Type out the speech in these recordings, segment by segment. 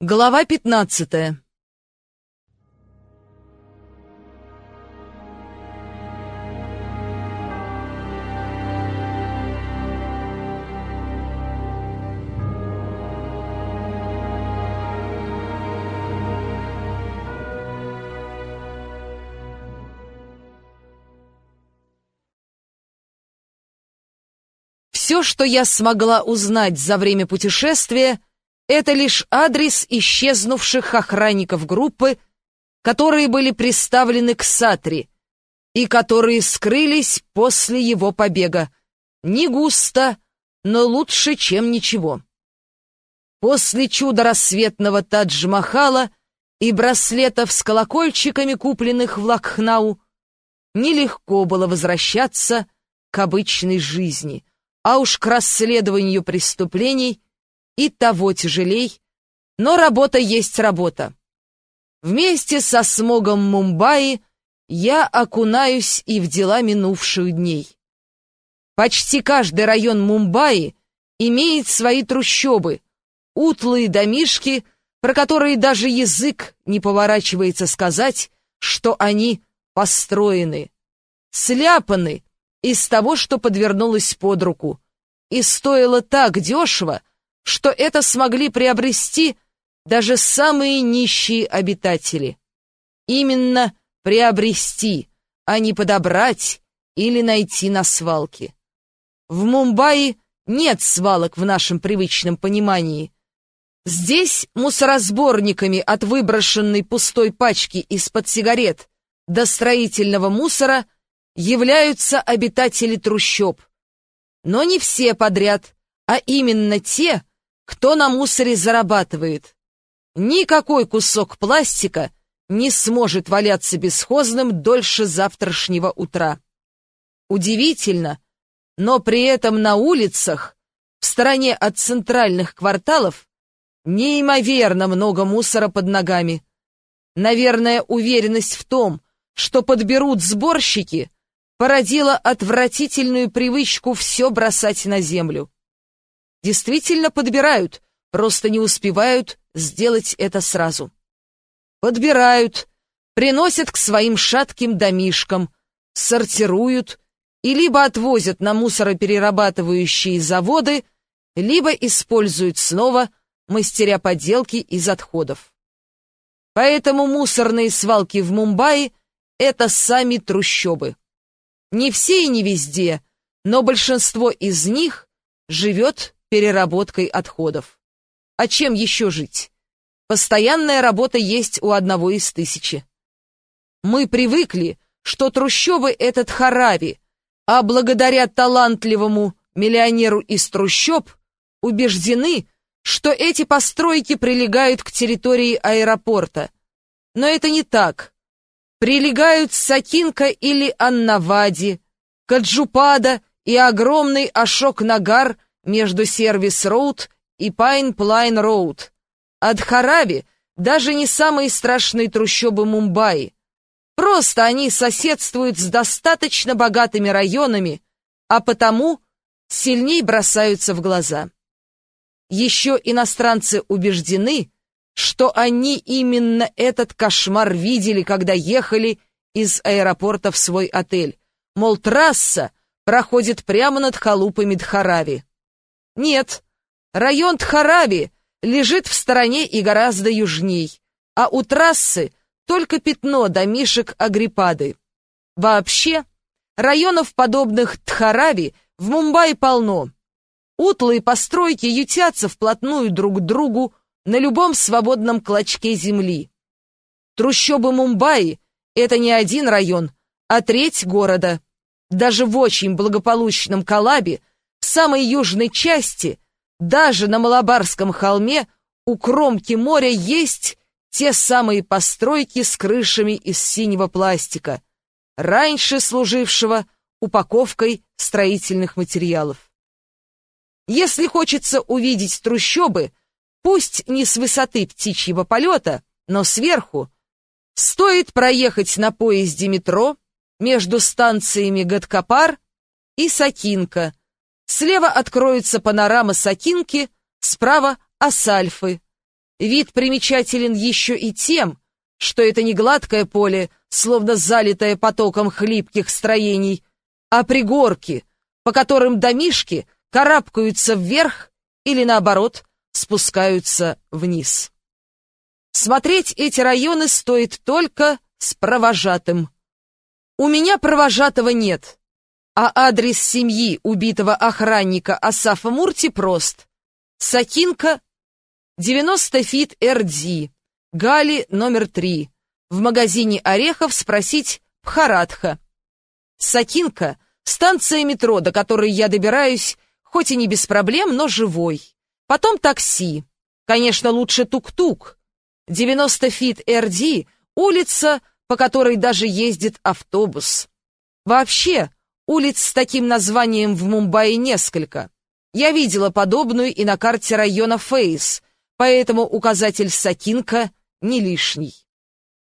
Глава пятнадцатая. Все, что я смогла узнать за время путешествия, это лишь адрес исчезнувших охранников группы, которые были приставлены к Сатри и которые скрылись после его побега. Не густо, но лучше, чем ничего. После чуда рассветного Тадж-Махала и браслетов с колокольчиками, купленных в Лакхнау, нелегко было возвращаться к обычной жизни, а уж к расследованию преступлений и того тяжелей, но работа есть работа. Вместе со смогом Мумбаи я окунаюсь и в дела минувших дней. Почти каждый район Мумбаи имеет свои трущобы, утлые домишки, про которые даже язык не поворачивается сказать, что они построены, сляпаны из того, что подвернулось под руку, и стоило так дешево, что это смогли приобрести даже самые нищие обитатели. Именно приобрести, а не подобрать или найти на свалке. В Мумбаи нет свалок в нашем привычном понимании. Здесь мусоросборниками от выброшенной пустой пачки из-под сигарет до строительного мусора являются обитатели трущоб. Но не все подряд, а именно те, кто на мусоре зарабатывает. Никакой кусок пластика не сможет валяться бесхозным дольше завтрашнего утра. Удивительно, но при этом на улицах, в стороне от центральных кварталов, неимоверно много мусора под ногами. Наверное, уверенность в том, что подберут сборщики, породила отвратительную привычку все бросать на землю действительно подбирают, просто не успевают сделать это сразу. Подбирают, приносят к своим шатким домишкам, сортируют и либо отвозят на мусороперерабатывающие заводы, либо используют снова, мастеря поделки из отходов. Поэтому мусорные свалки в Мумбаи — это сами трущобы. Не все и не везде, но большинство из них живет переработкой отходов. А чем еще жить? Постоянная работа есть у одного из тысячи. Мы привыкли, что трущобы — этот харави, а благодаря талантливому миллионеру из трущоб убеждены, что эти постройки прилегают к территории аэропорта. Но это не так. Прилегают Сакинака или Аннавади, Каджупада и огромный Ашок-Нагар — между Сервис-Роуд и Пайплайн-Роуд. А Дхарави даже не самые страшные трущобы Мумбаи. Просто они соседствуют с достаточно богатыми районами, а потому сильней бросаются в глаза. Еще иностранцы убеждены, что они именно этот кошмар видели, когда ехали из аэропорта в свой отель. Мол, трасса проходит прямо над халупами Дхарави. Нет, район Тхарави лежит в стороне и гораздо южней, а у трассы только пятно домишек Агриппады. Вообще, районов, подобных Тхарави, в Мумбаи полно. Утлые постройки ютятся вплотную друг к другу на любом свободном клочке земли. Трущобы Мумбаи — это не один район, а треть города. Даже в очень благополучном Калабе самой южной части, даже на Малабарском холме, у кромки моря есть те самые постройки с крышами из синего пластика, раньше служившего упаковкой строительных материалов. Если хочется увидеть трущобы, пусть не с высоты птичьего полета, но сверху, стоит проехать на поезде метро между станциями Гадкапар и Сакинка, Слева откроется панорама Сакинки, справа — Асальфы. Вид примечателен еще и тем, что это не гладкое поле, словно залитое потоком хлипких строений, а пригорки, по которым домишки карабкаются вверх или, наоборот, спускаются вниз. Смотреть эти районы стоит только с провожатым. У меня провожатого нет, а адрес семьи убитого охранника Асафа Мурти прост. Сакинака, 90 feet RD, Гали номер 3. В магазине орехов спросить Пхаратха. Сакинака — станция метро, до которой я добираюсь, хоть и не без проблем, но живой. Потом такси. Конечно, лучше тук-тук. 90 feet RD — улица, по которой даже ездит автобус. Вообще, улиц с таким названием в Мумбаи несколько. Я видела подобную и на карте района Фейс, поэтому указатель Сакинка не лишний.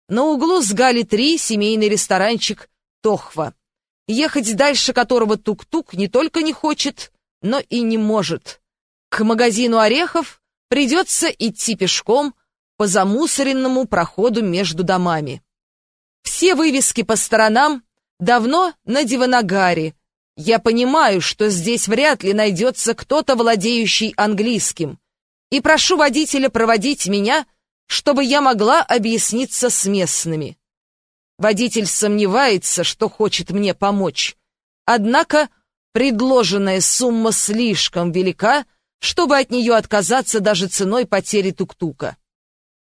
На углу с Гали-3 семейный ресторанчик «Тохва», ехать дальше которого тук-тук не только не хочет, но и не может. К магазину орехов придется идти пешком по замусоренному проходу между домами. Все вывески по сторонам давно на Диванагаре. Я понимаю, что здесь вряд ли найдется кто-то, владеющий английским, и прошу водителя проводить меня, чтобы я могла объясниться с местными. Водитель сомневается, что хочет мне помочь. Однако предложенная сумма слишком велика, чтобы от нее отказаться даже ценой потери тук-тука.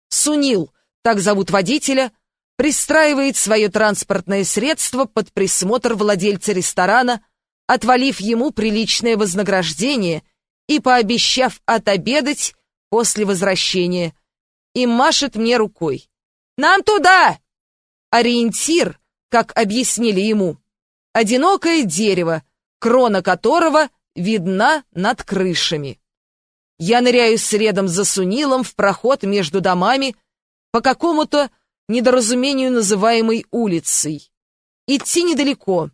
Сунил, так зовут водителя, пристраивает свое транспортное средство под присмотр владельца ресторана, отвалив ему приличное вознаграждение и пообещав отобедать после возвращения, и машет мне рукой. «Нам туда!» Ориентир, как объяснили ему, одинокое дерево, крона которого видна над крышами. Я ныряю следом за Сунилом в проход между домами по какому-то недоразумению называемой улицей. Идти недалеко.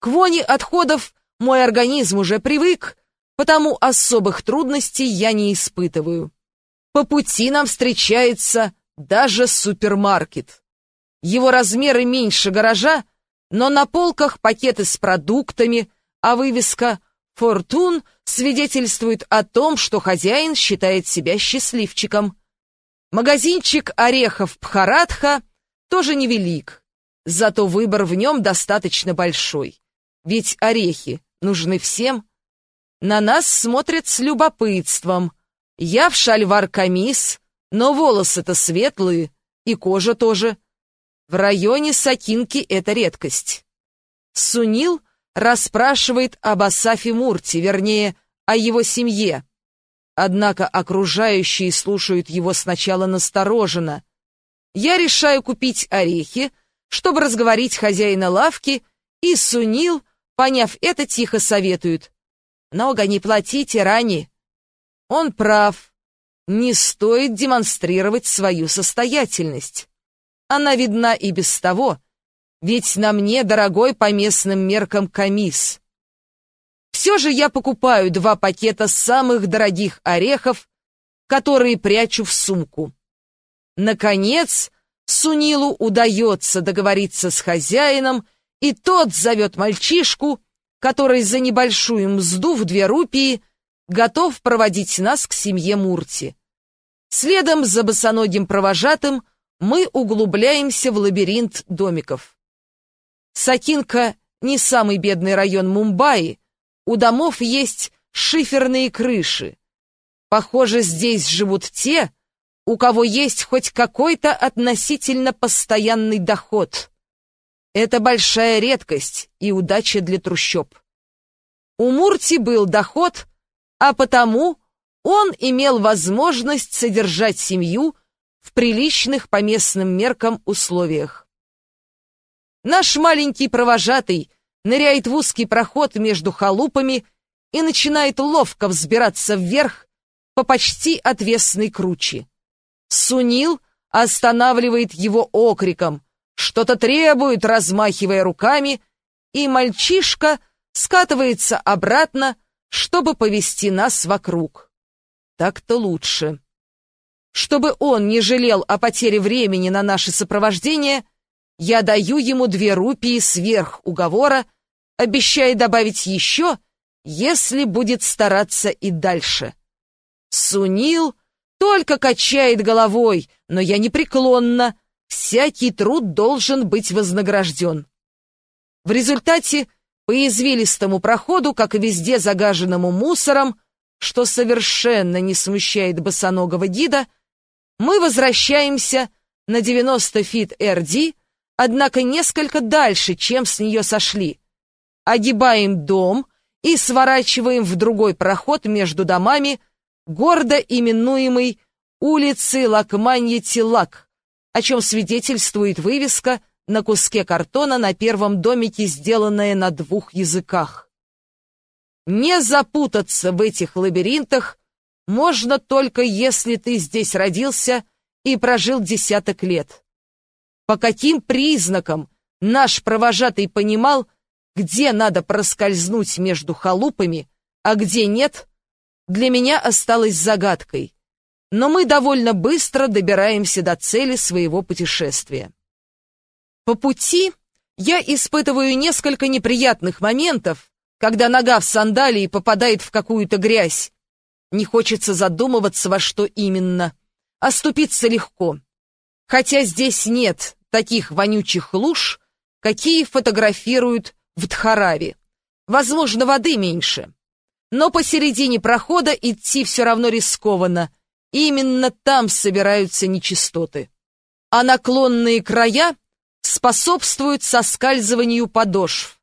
К воне отходов мой организм уже привык, потому особых трудностей я не испытываю. По пути нам встречается даже супермаркет. Его размеры меньше гаража, но на полках пакеты с продуктами, а вывеска «Фортун» свидетельствует о том, что хозяин считает себя счастливчиком. Магазинчик орехов Пхаратха тоже невелик, зато выбор в нем достаточно большой. Ведь орехи нужны всем. На нас смотрят с любопытством. Я в шальвар-камис, но волосы-то светлые, и кожа тоже. В районе Сакинки это редкость. Сунил расспрашивает об Асафе Мурти, вернее, о его семье. Однако окружающие слушают его сначала настороженно. Я решаю купить орехи, чтобы разговорить хозяина лавки, и Сунил, поняв это, тихо советует. «Много не платите, Рани». Он прав. Не стоит демонстрировать свою состоятельность. Она видна и без того, ведь на мне дорогой по местным меркам камис. Все же я покупаю два пакета самых дорогих орехов, которые прячу в сумку. Наконец, Сунилу удается договориться с хозяином, и тот зовет мальчишку, который за небольшую мзду в две рупии готов проводить нас к семье Мурти. Следом за босоногим провожатым – мы углубляемся в лабиринт домиков. Сакинка не самый бедный район Мумбаи, у домов есть шиферные крыши. Похоже, здесь живут те, у кого есть хоть какой-то относительно постоянный доход. Это большая редкость и удача для трущоб. У Мурти был доход, а потому он имел возможность содержать семью в приличных по местным меркам условиях. Наш маленький провожатый ныряет в узкий проход между халупами и начинает ловко взбираться вверх по почти отвесной круче. Сунил останавливает его окриком, что-то требует, размахивая руками, и мальчишка скатывается обратно, чтобы повести нас вокруг. Так-то лучше. чтобы он не жалел о потере времени на наше сопровождение, я даю ему две рупии сверх уговора, обещая добавить еще, если будет стараться и дальше. Сунил только качает головой, но я непреклонна. Всякий труд должен быть вознагражден. В результате по извилистому проходу, как и везде загаженному мусором, что совершенно не смущает босоногого гида, мы возвращаемся на 90 фит РД, однако несколько дальше, чем с нее сошли. Огибаем дом и сворачиваем в другой проход между домами, гордо именуемый улицы Лакманье-Тилак, о чем свидетельствует вывеска на куске картона на первом домике, сделанная на двух языках. Не запутаться в этих лабиринтах можно только если ты здесь родился и прожил десяток лет. По каким признакам наш провожатый понимал, где надо проскользнуть между халупами, а где нет, для меня осталось загадкой. Но мы довольно быстро добираемся до цели своего путешествия. По пути я испытываю несколько неприятных моментов, когда нога в сандалии попадает в какую-то грязь, не хочется задумываться, во что именно. Оступиться легко. Хотя здесь нет таких вонючих луж, какие фотографируют в Дхараве. Возможно, воды меньше. Но посередине прохода идти все равно рискованно. Именно там собираются нечистоты. А наклонные края способствуют соскальзыванию подошв.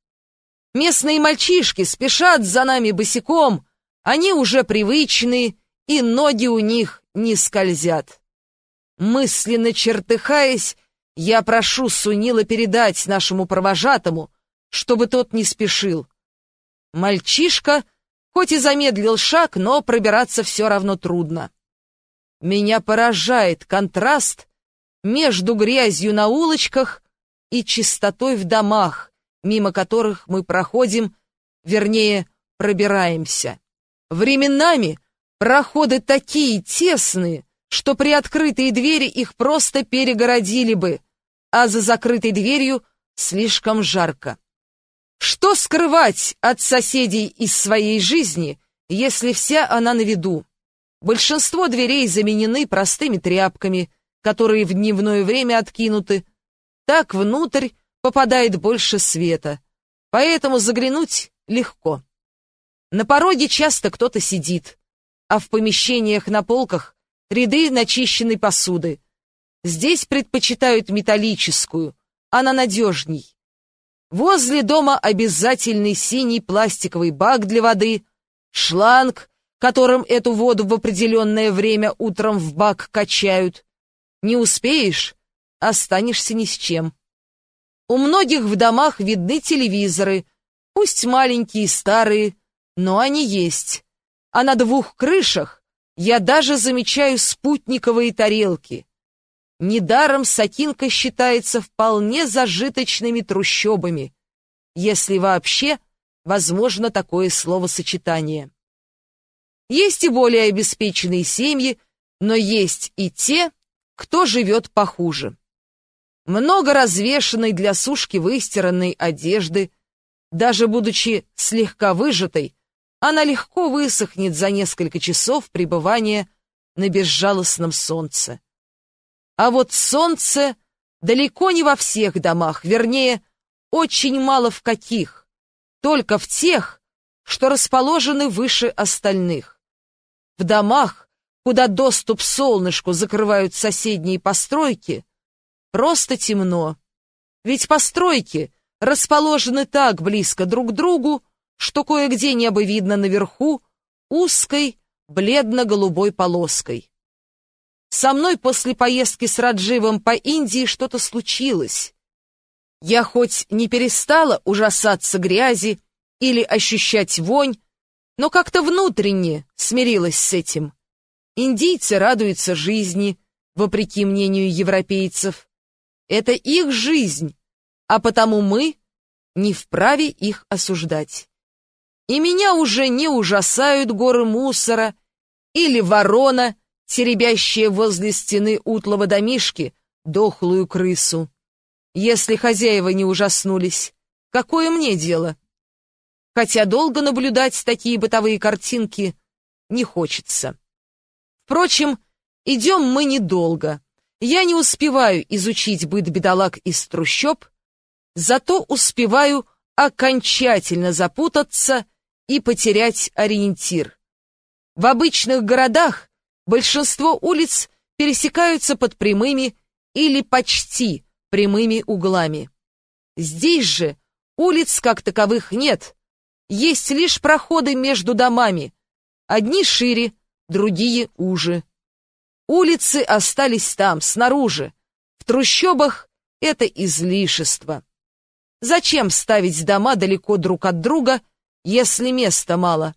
Местные мальчишки спешат за нами босиком, они уже привычны, и ноги у них не скользят. Мысленно чертыхаясь, я прошу Сунила передать нашему провожатому, чтобы тот не спешил. Мальчишка, хоть и замедлил шаг, но пробираться все равно трудно. Меня поражает контраст между грязью на улочках и чистотой в домах, мимо которых мы проходим, вернее, пробираемся. Временами проходы такие тесные, что при открытой двери их просто перегородили бы, а за закрытой дверью слишком жарко. Что скрывать от соседей из своей жизни, если вся она на виду? Большинство дверей заменены простыми тряпками, которые в дневное время откинуты. Так внутрь попадает больше света, поэтому заглянуть легко. На пороге часто кто-то сидит, а в помещениях на полках ряды начищенной посуды. Здесь предпочитают металлическую, она надежней. Возле дома обязательный синий пластиковый бак для воды, шланг, которым эту воду в определенное время утром в бак качают. Не успеешь — останешься ни с чем. У многих в домах видны телевизоры, пусть маленькие и старые, но они есть. А на двух крышах я даже замечаю спутниковые тарелки. Недаром Сакинка считается вполне зажиточными трущобами, если вообще возможно такое словосочетание. Есть и более обеспеченные семьи, но есть и те, кто живет похуже. Много развешанной для сушки выстиранной одежды, даже будучи слегка выжатой, она легко высохнет за несколько часов пребывания на безжалостном солнце. А вот солнце далеко не во всех домах, вернее, очень мало в каких, только в тех, что расположены выше остальных. В домах, куда доступ солнышку закрывают соседние постройки, просто темно. Ведь постройки расположены так близко друг к другу, что кое-где небо видно наверху узкой бледно-голубой полоской. Со мной после поездки с Радживом по Индии что-то случилось. Я хоть не перестала ужасаться грязи или ощущать вонь, но как-то внутренне смирилась с этим. Индийцы радуются жизни, вопреки мнению европейцев. Это их жизнь, а потому мы не вправе их осуждать и меня уже не ужасают горы мусора или ворона, теребящая возле стены утлого домишки дохлую крысу. Если хозяева не ужаснулись, какое мне дело? Хотя долго наблюдать такие бытовые картинки не хочется. Впрочем, идем мы недолго. Я не успеваю изучить быт бедолаг из трущоб, зато успеваю окончательно запутаться и потерять ориентир. В обычных городах большинство улиц пересекаются под прямыми или почти прямыми углами. Здесь же улиц как таковых нет, есть лишь проходы между домами, одни шире, другие уже. Улицы остались там, снаружи. В трущобах это излишество. Зачем ставить дома далеко друг от друга, если места мало?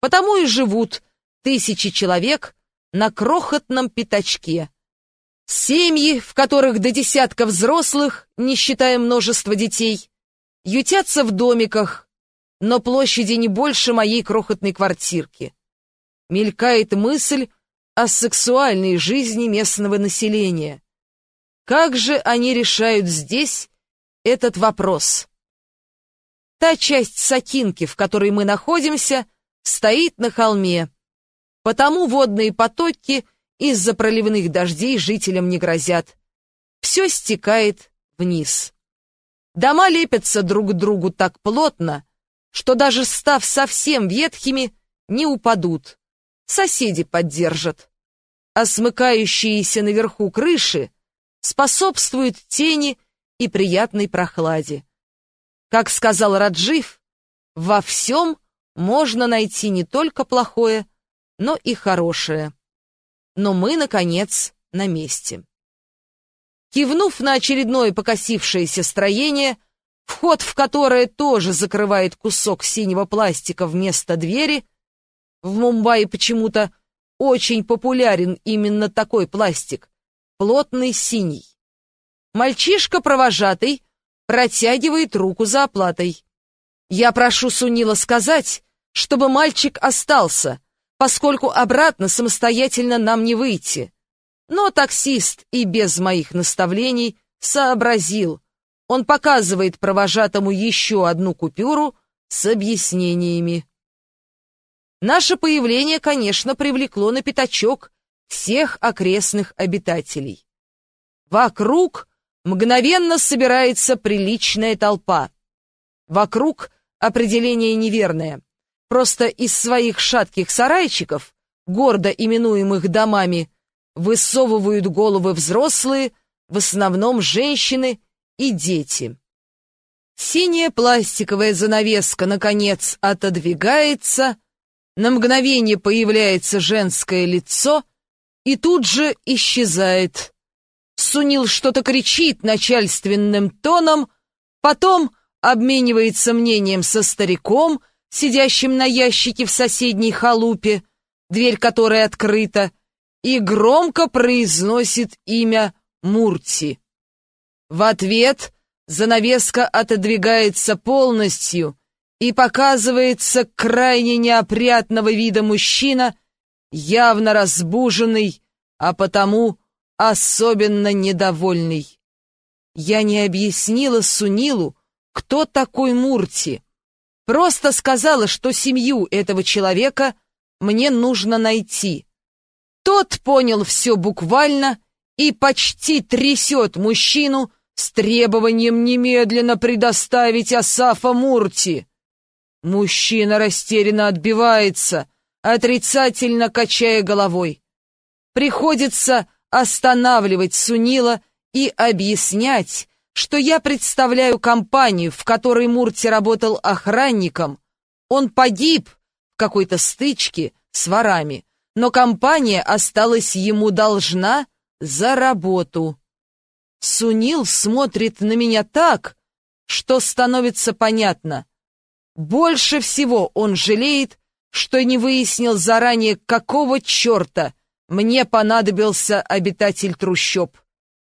Потому и живут тысячи человек на крохотном пятачке. Семьи, в которых до десятка взрослых, не считая множества детей, ютятся в домиках, но площади не больше моей крохотной квартирки. Мелькает мысль о сексуальной жизни местного населения. Как же они решают здесь этот вопрос? Та часть Сакинки, в которой мы находимся, стоит на холме, потому водные потоки из-за проливных дождей жителям не грозят. Все стекает вниз. Дома лепятся друг к другу так плотно, что даже став совсем ветхими, не упадут. Соседи поддержат а смыкающиеся наверху крыши способствуют тени и приятной прохладе. Как сказал Раджив, во всем можно найти не только плохое, но и хорошее. Но мы, наконец, на месте. Кивнув на очередное покосившееся строение, вход в которое тоже закрывает кусок синего пластика вместо двери, в Мумбаи почему-то очень популярен именно такой пластик, плотный синий. Мальчишка-провожатый протягивает руку за оплатой. Я прошу Сунила сказать, чтобы мальчик остался, поскольку обратно самостоятельно нам не выйти. Но таксист и без моих наставлений сообразил. Он показывает провожатому еще одну купюру с объяснениями. Наше появление, конечно, привлекло на пятачок всех окрестных обитателей. Вокруг мгновенно собирается приличная толпа. Вокруг определение неверное. Просто из своих шатких сарайчиков, гордо именуемых домами, высовывают головы взрослые, в основном женщины и дети. Синяя пластиковая занавеска, наконец, отодвигается — на мгновение появляется женское лицо и тут же исчезает. Сунил что-то кричит начальственным тоном, потом обменивается мнением со стариком, сидящим на ящике в соседней халупе, дверь которой открыта, и громко произносит имя Мурти. В ответ занавеска отодвигается полностью, и показывается крайне неопрятного вида мужчина, явно разбуженный, а потому особенно недовольный. Я не объяснила Сунилу, кто такой Мурти. Просто сказала, что семью этого человека мне нужно найти. Тот понял все буквально и почти трясет мужчину с требованием немедленно предоставить Асафа Мурти. Мужчина растерянно отбивается, отрицательно качая головой. Приходится останавливать Сунила и объяснять, что я представляю компанию, в которой Мурти работал охранником. Он погиб в какой-то стычке с ворами, но компания осталась ему должна за работу. Сунил смотрит на меня так, что становится понятно. Больше всего он жалеет, что не выяснил заранее, какого черта мне понадобился обитатель трущоб.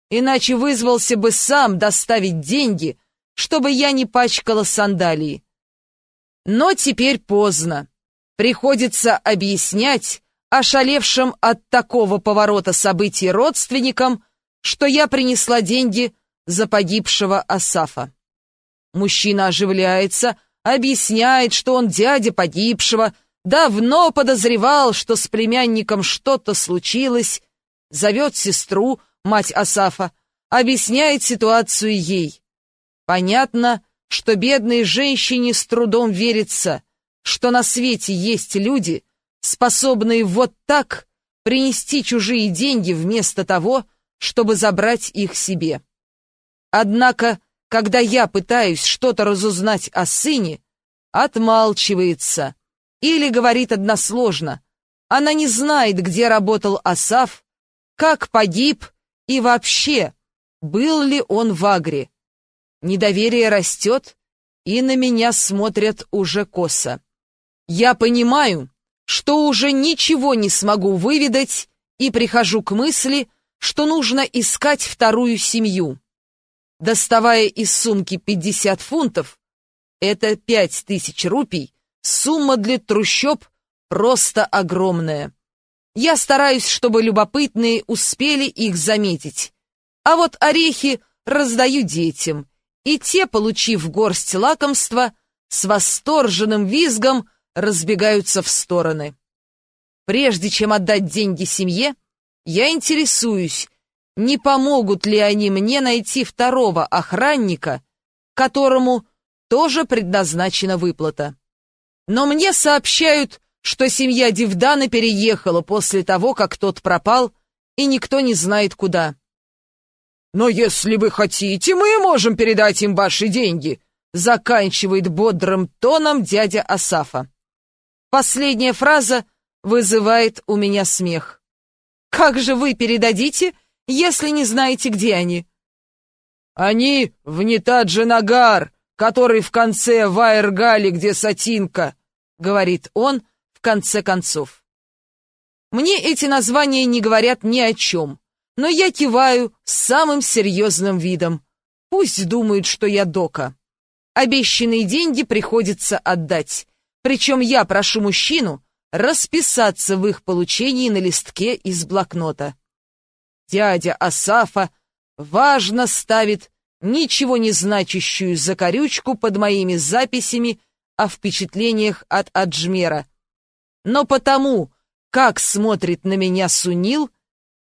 Иначе вызвался бы сам доставить деньги, чтобы я не пачкала сандалии. Но теперь поздно. Приходится объяснять, ошалевшим от такого поворота событий родственникам, что я принесла деньги за погибшего Асафа. Мужчина оживляется, объясняет, что он дядя погибшего, давно подозревал, что с племянником что-то случилось, зовет сестру, мать Асафа, объясняет ситуацию ей. Понятно, что бедной женщине с трудом верится, что на свете есть люди, способные вот так принести чужие деньги вместо того, чтобы забрать их себе. Однако, когда я пытаюсь что-то разузнать о сыне, отмалчивается или говорит односложно. Она не знает, где работал Асав, как погиб и вообще, был ли он в Агре. Недоверие растет, и на меня смотрят уже косо. Я понимаю, что уже ничего не смогу выведать, и прихожу к мысли, что нужно искать вторую семью. Доставая из сумки 50 фунтов, это 5000 рупий, сумма для трущоб просто огромная. Я стараюсь, чтобы любопытные успели их заметить. А вот орехи раздаю детям, и те, получив горсть лакомства, с восторженным визгом разбегаются в стороны. Прежде чем отдать деньги семье, я интересуюсь, не помогут ли они мне найти второго охранника, которому тоже предназначена выплата. Но мне сообщают, что семья Дивдана переехала после того, как тот пропал, и никто не знает куда. «Но если вы хотите, мы можем передать им ваши деньги», заканчивает бодрым тоном дядя Асафа. Последняя фраза вызывает у меня смех. «Как же вы передадите, если не знаете, где они?» «Они в Нетаджи-Нагар, который в конце Вайергали, где Сатинка», — говорит он конце концов. Мне эти названия не говорят ни о чем, но я киваю самым серьезным видом. Пусть думают, что я дока. Обещанные деньги приходится отдать. Причем я прошу мужчину расписаться в их получении на листке из блокнота. Дядя Асафа важно ставит ничего не значащую закорючку под моими записями о впечатлениях от Аджмера. Но потому, как смотрит на меня Сунил,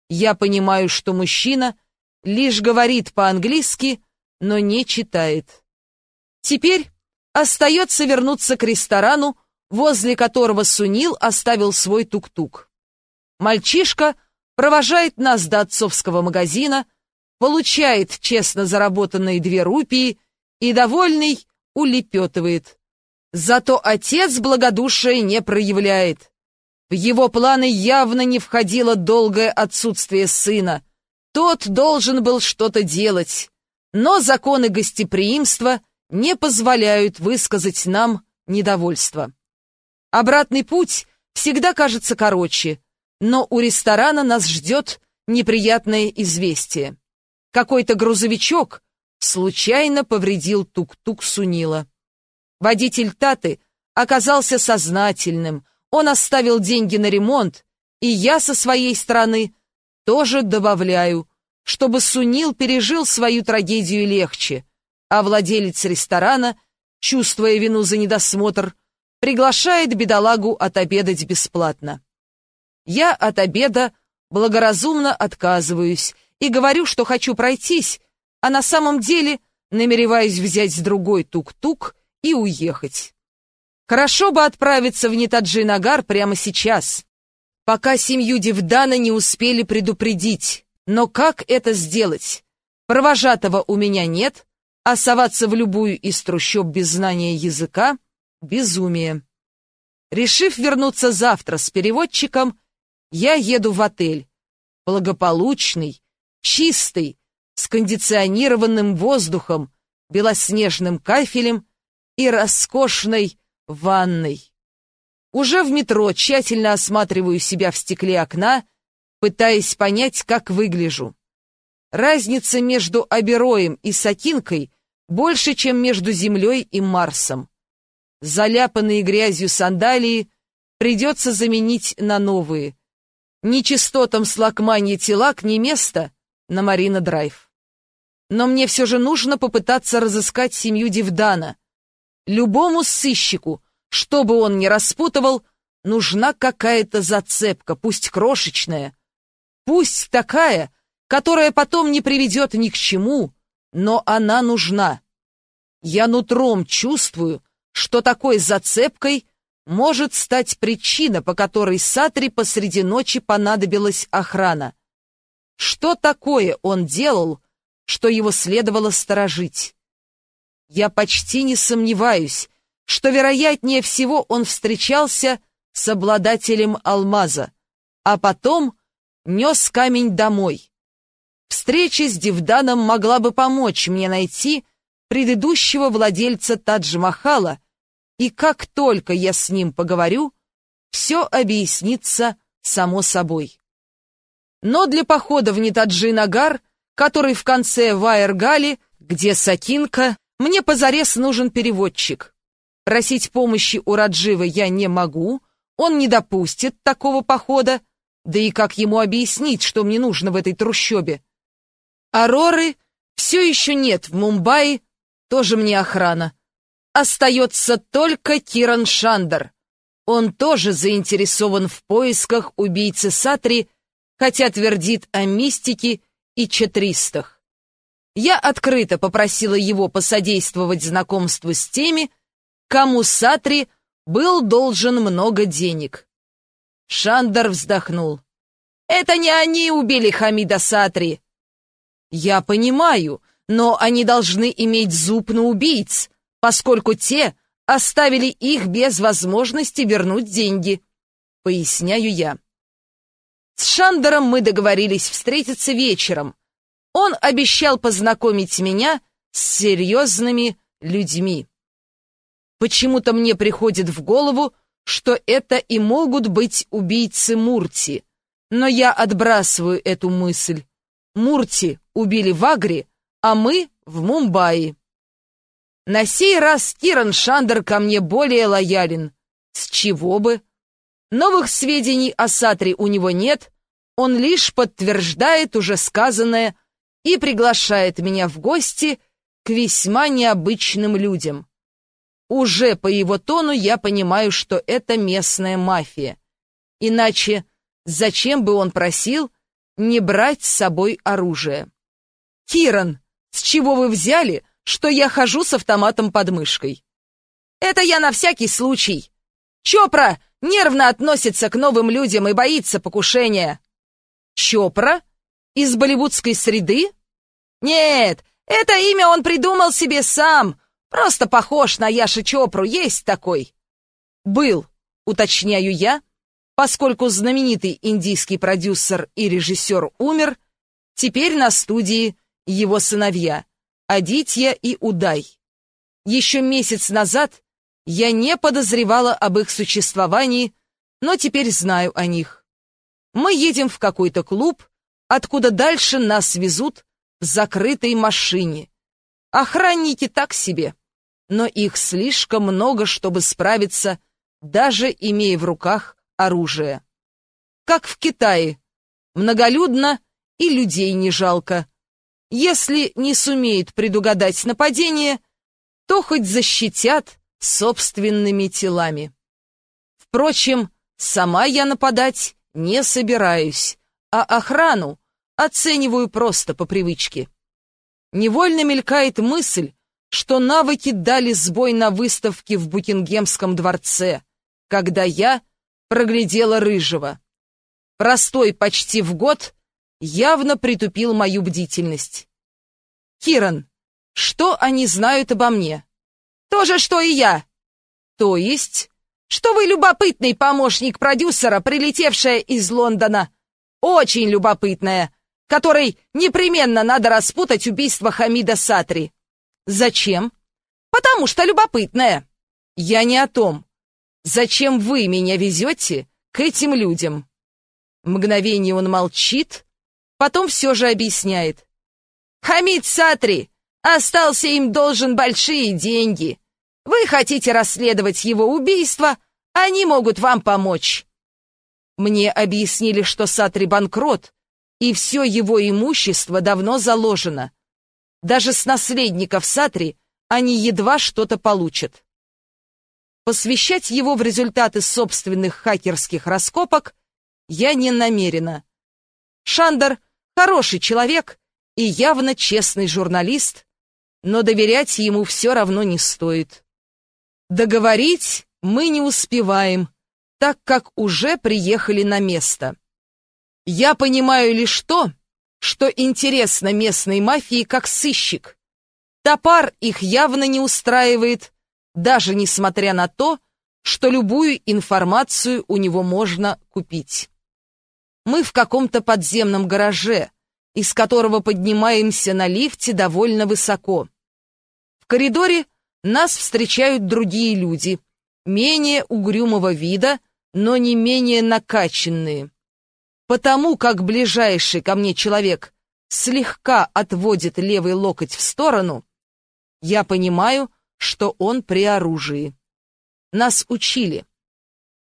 я понимаю, что мужчина лишь говорит по-английски, но не читает. Теперь Остается вернуться к ресторану, возле которого Сунил оставил свой тук-тук. Мальчишка провожает нас до отцовского магазина, получает честно заработанные две рупии и, довольный, улепетывает. Зато отец благодушия не проявляет. В его планы явно не входило долгое отсутствие сына. Тот должен был что-то делать. Но законы гостеприимства — не позволяют высказать нам недовольство. Обратный путь всегда кажется короче, но у ресторана нас ждет неприятное известие. Какой-то грузовичок случайно повредил тук-тук Сунила. Водитель Таты оказался сознательным, он оставил деньги на ремонт, и я со своей стороны тоже добавляю, чтобы Сунил пережил свою трагедию легче, а владелец ресторана, чувствуя вину за недосмотр, приглашает бедолагу отобедать бесплатно. Я от обеда благоразумно отказываюсь и говорю, что хочу пройтись, а на самом деле намереваюсь взять другой тук-тук и уехать. Хорошо бы отправиться в Нетаджи-Нагар прямо сейчас, пока семью Дивдана не успели предупредить. Но как это сделать? Провожатого у меня нет, а соваться в любую из трущоб без знания языка — безумие. Решив вернуться завтра с переводчиком, я еду в отель. Благополучный, чистый, с кондиционированным воздухом, белоснежным кафелем и роскошной ванной. Уже в метро тщательно осматриваю себя в стекле окна, пытаясь понять, как выгляжу. Разница между Абероем и Сакинкой больше, чем между Землей и Марсом. Заляпанные грязью сандалии придется заменить на новые, нечистотам с Лакманья Тилак не место на Марина Драйв. Но мне все же нужно попытаться разыскать семью Дивдана. Любому сыщику, что бы он ни распутывал, нужна какая-то зацепка, пусть крошечная, пусть такая, которая потом не приведет ни к чему, но она нужна. Я нутром чувствую, что такой зацепкой может стать причина, по которой Сатри посреди ночи понадобилась охрана. Что такое он делал, что его следовало сторожить? Я почти не сомневаюсь, что, вероятнее всего, он встречался с обладателем алмаза, а потом нес камень домой. Встреча с Дивданом могла бы помочь мне найти предыдущего владельца Тадж-Махала, и как только я с ним поговорю, все объяснится само собой. Но для похода в Нитаджи-Нагар, который в конце Вайергали, где Сакинка, мне позарез нужен переводчик. Просить помощи у Раджива я не могу, он не допустит такого похода, да и как ему объяснить, что мне нужно в этой трущобе? Ароры все еще нет в Мумбаи, тоже мне охрана. Остается только Киран Шандер. Он тоже заинтересован в поисках убийцы Сатри, хотя твердит о мистике и четристах. Я открыто попросила его посодействовать знакомству с теми, кому Сатри был должен много денег. Шандер вздохнул. «Это не они убили Хамида Сатри!» «Я понимаю, но они должны иметь зуб на убийц, поскольку те оставили их без возможности вернуть деньги», — поясняю я. С Шандером мы договорились встретиться вечером. Он обещал познакомить меня с серьезными людьми. Почему-то мне приходит в голову, что это и могут быть убийцы Мурти, но я отбрасываю эту мысль. Мурти убили в Агре, а мы в Мумбаи. На сей раз Киран Шандер ко мне более лоялен. С чего бы? Новых сведений о Сатре у него нет, он лишь подтверждает уже сказанное и приглашает меня в гости к весьма необычным людям. Уже по его тону я понимаю, что это местная мафия. Иначе зачем бы он просил не брать с собой оружие? Киран, с чего вы взяли, что я хожу с автоматом под мышкой? Это я на всякий случай. Чопра нервно относится к новым людям и боится покушения. Чопра? Из болливудской среды? Нет, это имя он придумал себе сам. Просто похож на Яши Чопру, есть такой. Был, уточняю я, поскольку знаменитый индийский продюсер и режиссер умер, теперь на студии его сыновья Адитья и Удай. Еще месяц назад я не подозревала об их существовании, но теперь знаю о них. Мы едем в какой-то клуб, откуда дальше нас везут в закрытой машине. Охранники так себе, но их слишком много, чтобы справиться, даже имея в руках оружие. Как в Китае. Многолюдно и людей не жалко. Если не сумеют предугадать нападение, то хоть защитят собственными телами. Впрочем, сама я нападать не собираюсь, а охрану оцениваю просто по привычке. Невольно мелькает мысль, что навыки дали сбой на выставке в Букингемском дворце, когда я проглядела рыжего. Простой почти в год явно притупил мою бдительность. Киран, что они знают обо мне? То же, что и я. То есть что вы любопытный помощник продюсера, прилетевшая из Лондона. Очень любопытная, которой непременно надо распутать убийство Хамида Сатри. Зачем? Потому что любопытная. Я не о том. Зачем вы меня везете к этим людям? Мгновение он молчит, потом все же объясняет. Хамид Сатри остался им должен большие деньги. Вы хотите расследовать его убийство, они могут вам помочь. Мне объяснили, что Сатри банкрот, и все его имущество давно заложено. Даже с наследников Сатри они едва что-то получат. Посвящать его в результаты собственных хакерских раскопок я не намерена. Шандер — хороший человек и явно честный журналист, но доверять ему все равно не стоит. Договорить мы не успеваем, так как уже приехали на место. Я понимаю лишь то, что интересно местной мафии как сыщик. Топар их явно не устраивает, даже несмотря на то, что любую информацию у него можно купить. Мы в каком-то подземном гараже, из которого поднимаемся на лифте довольно высоко. В коридоре нас встречают другие люди, менее угрюмого вида, но не менее накачанные. Потому как ближайший ко мне человек слегка отводит левый локоть в сторону, я понимаю, что он при оружии. Нас учили.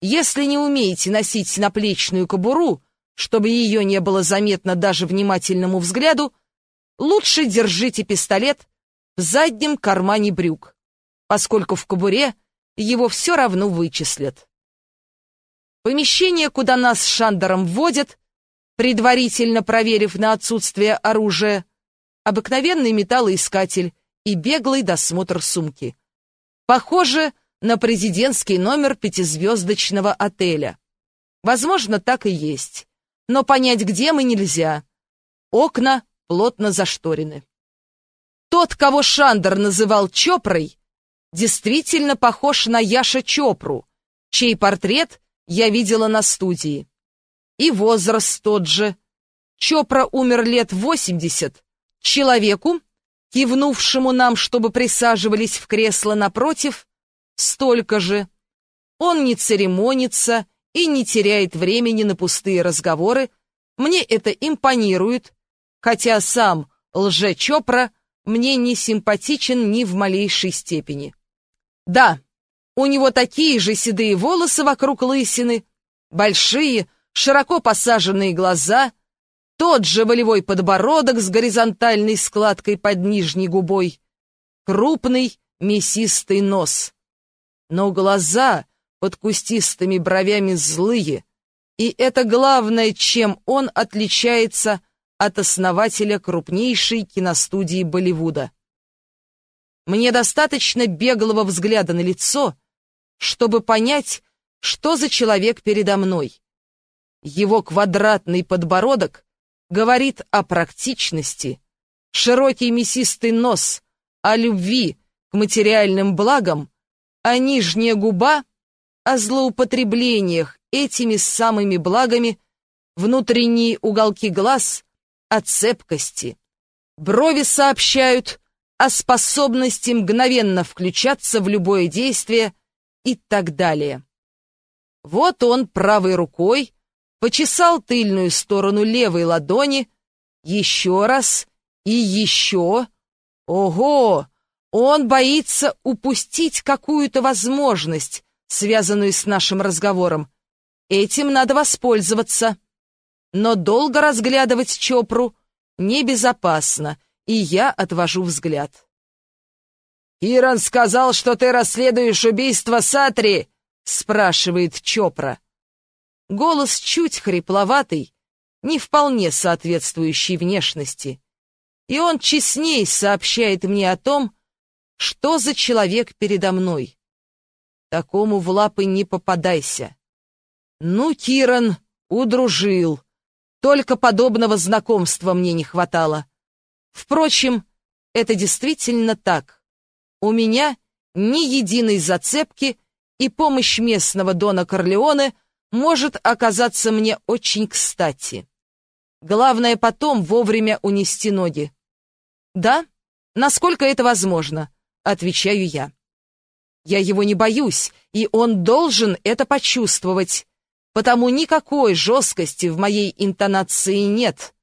Если не умеете носить наплечную кобуру, чтобы ее не было заметно даже внимательному взгляду, лучше держите пистолет в заднем кармане брюк поскольку в кобуре его все равно вычислят. Помещение, куда нас с Шандером вводят, предварительно проверив на отсутствие оружия, обыкновенный металлоискатель и беглый досмотр сумки. Похоже на президентский номер пятизвездочного отеля. Возможно, так и есть. Но понять, где мы, нельзя. Окна плотно зашторены. Тот, кого Шандер называл Чопрой, действительно похож на Яша Чопру, чей портрет я видела на студии. И возраст тот же. Чопра умер лет 80. Человеку, кивнувшему нам, чтобы присаживались в кресло напротив, столько же. Он не церемонится и не теряет времени на пустые разговоры. Мне это импонирует, хотя сам лже-чопра мне не симпатичен ни в малейшей степени. Да, у него такие же седые волосы вокруг лысины, большие, широко посаженные глаза, тот же волевой подбородок с горизонтальной складкой под нижней губой, крупный мясистый нос. Но глаза под кустистыми бровями злые, и это главное, чем он отличается от основателя крупнейшей киностудии Болливуда. Мне достаточно беглого взгляда на лицо, чтобы понять, что за человек передо мной. Его квадратный подбородок говорит о практичности, широкий мясистый нос, о любви к материальным благам, а нижняя губа — о злоупотреблениях этими самыми благами, внутренние уголки глаз — о цепкости. Брови сообщают о способности мгновенно включаться в любое действие и так далее. Вот он правой рукой почесал тыльную сторону левой ладони, еще раз и еще. Ого! Он боится упустить какую-то возможность, связанную с нашим разговором. Этим надо воспользоваться. Но долго разглядывать Чопру небезопасно, и я отвожу взгляд. «Иран сказал, что ты расследуешь убийство Сатри?» — спрашивает Чопра. Голос чуть хрипловатый, не вполне соответствующий внешности. И он честней сообщает мне о том, что за человек передо мной. Такому в лапы не попадайся. Ну, Киран, удружил. Только подобного знакомства мне не хватало. Впрочем, это действительно так. У меня ни единой зацепки, и помощь местного Дона Корлеоне может оказаться мне очень кстати. Главное потом вовремя унести ноги. Да, насколько это возможно, отвечаю я. Я его не боюсь, и он должен это почувствовать, потому никакой жесткости в моей интонации нет.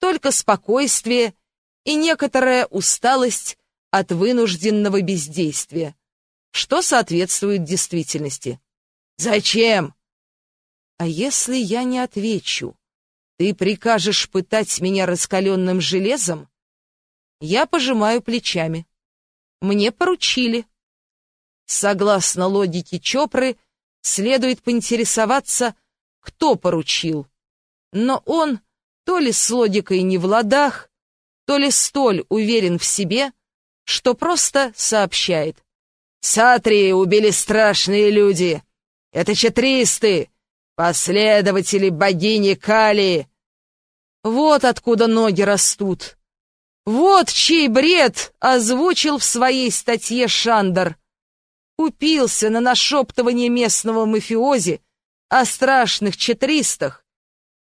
Только спокойствие и некоторая усталость от вынужденного бездействия, что соответствует действительности. «Зачем?» А если я не отвечу? Ты прикажешь пытать меня раскаленным железом? Я пожимаю плечами. Мне поручили. Согласно логике Чопры, следует поинтересоваться, кто поручил. Но он то ли с логикой не в ладах, то ли столь уверен в себе, что просто сообщает. «Сатрии убили страшные люди! Это четристы, последователи богини Кали!» Вот откуда ноги растут. Вот чей бред озвучил в своей статье Шандер. Купился на нашептывание местного мафиози о страшных четристах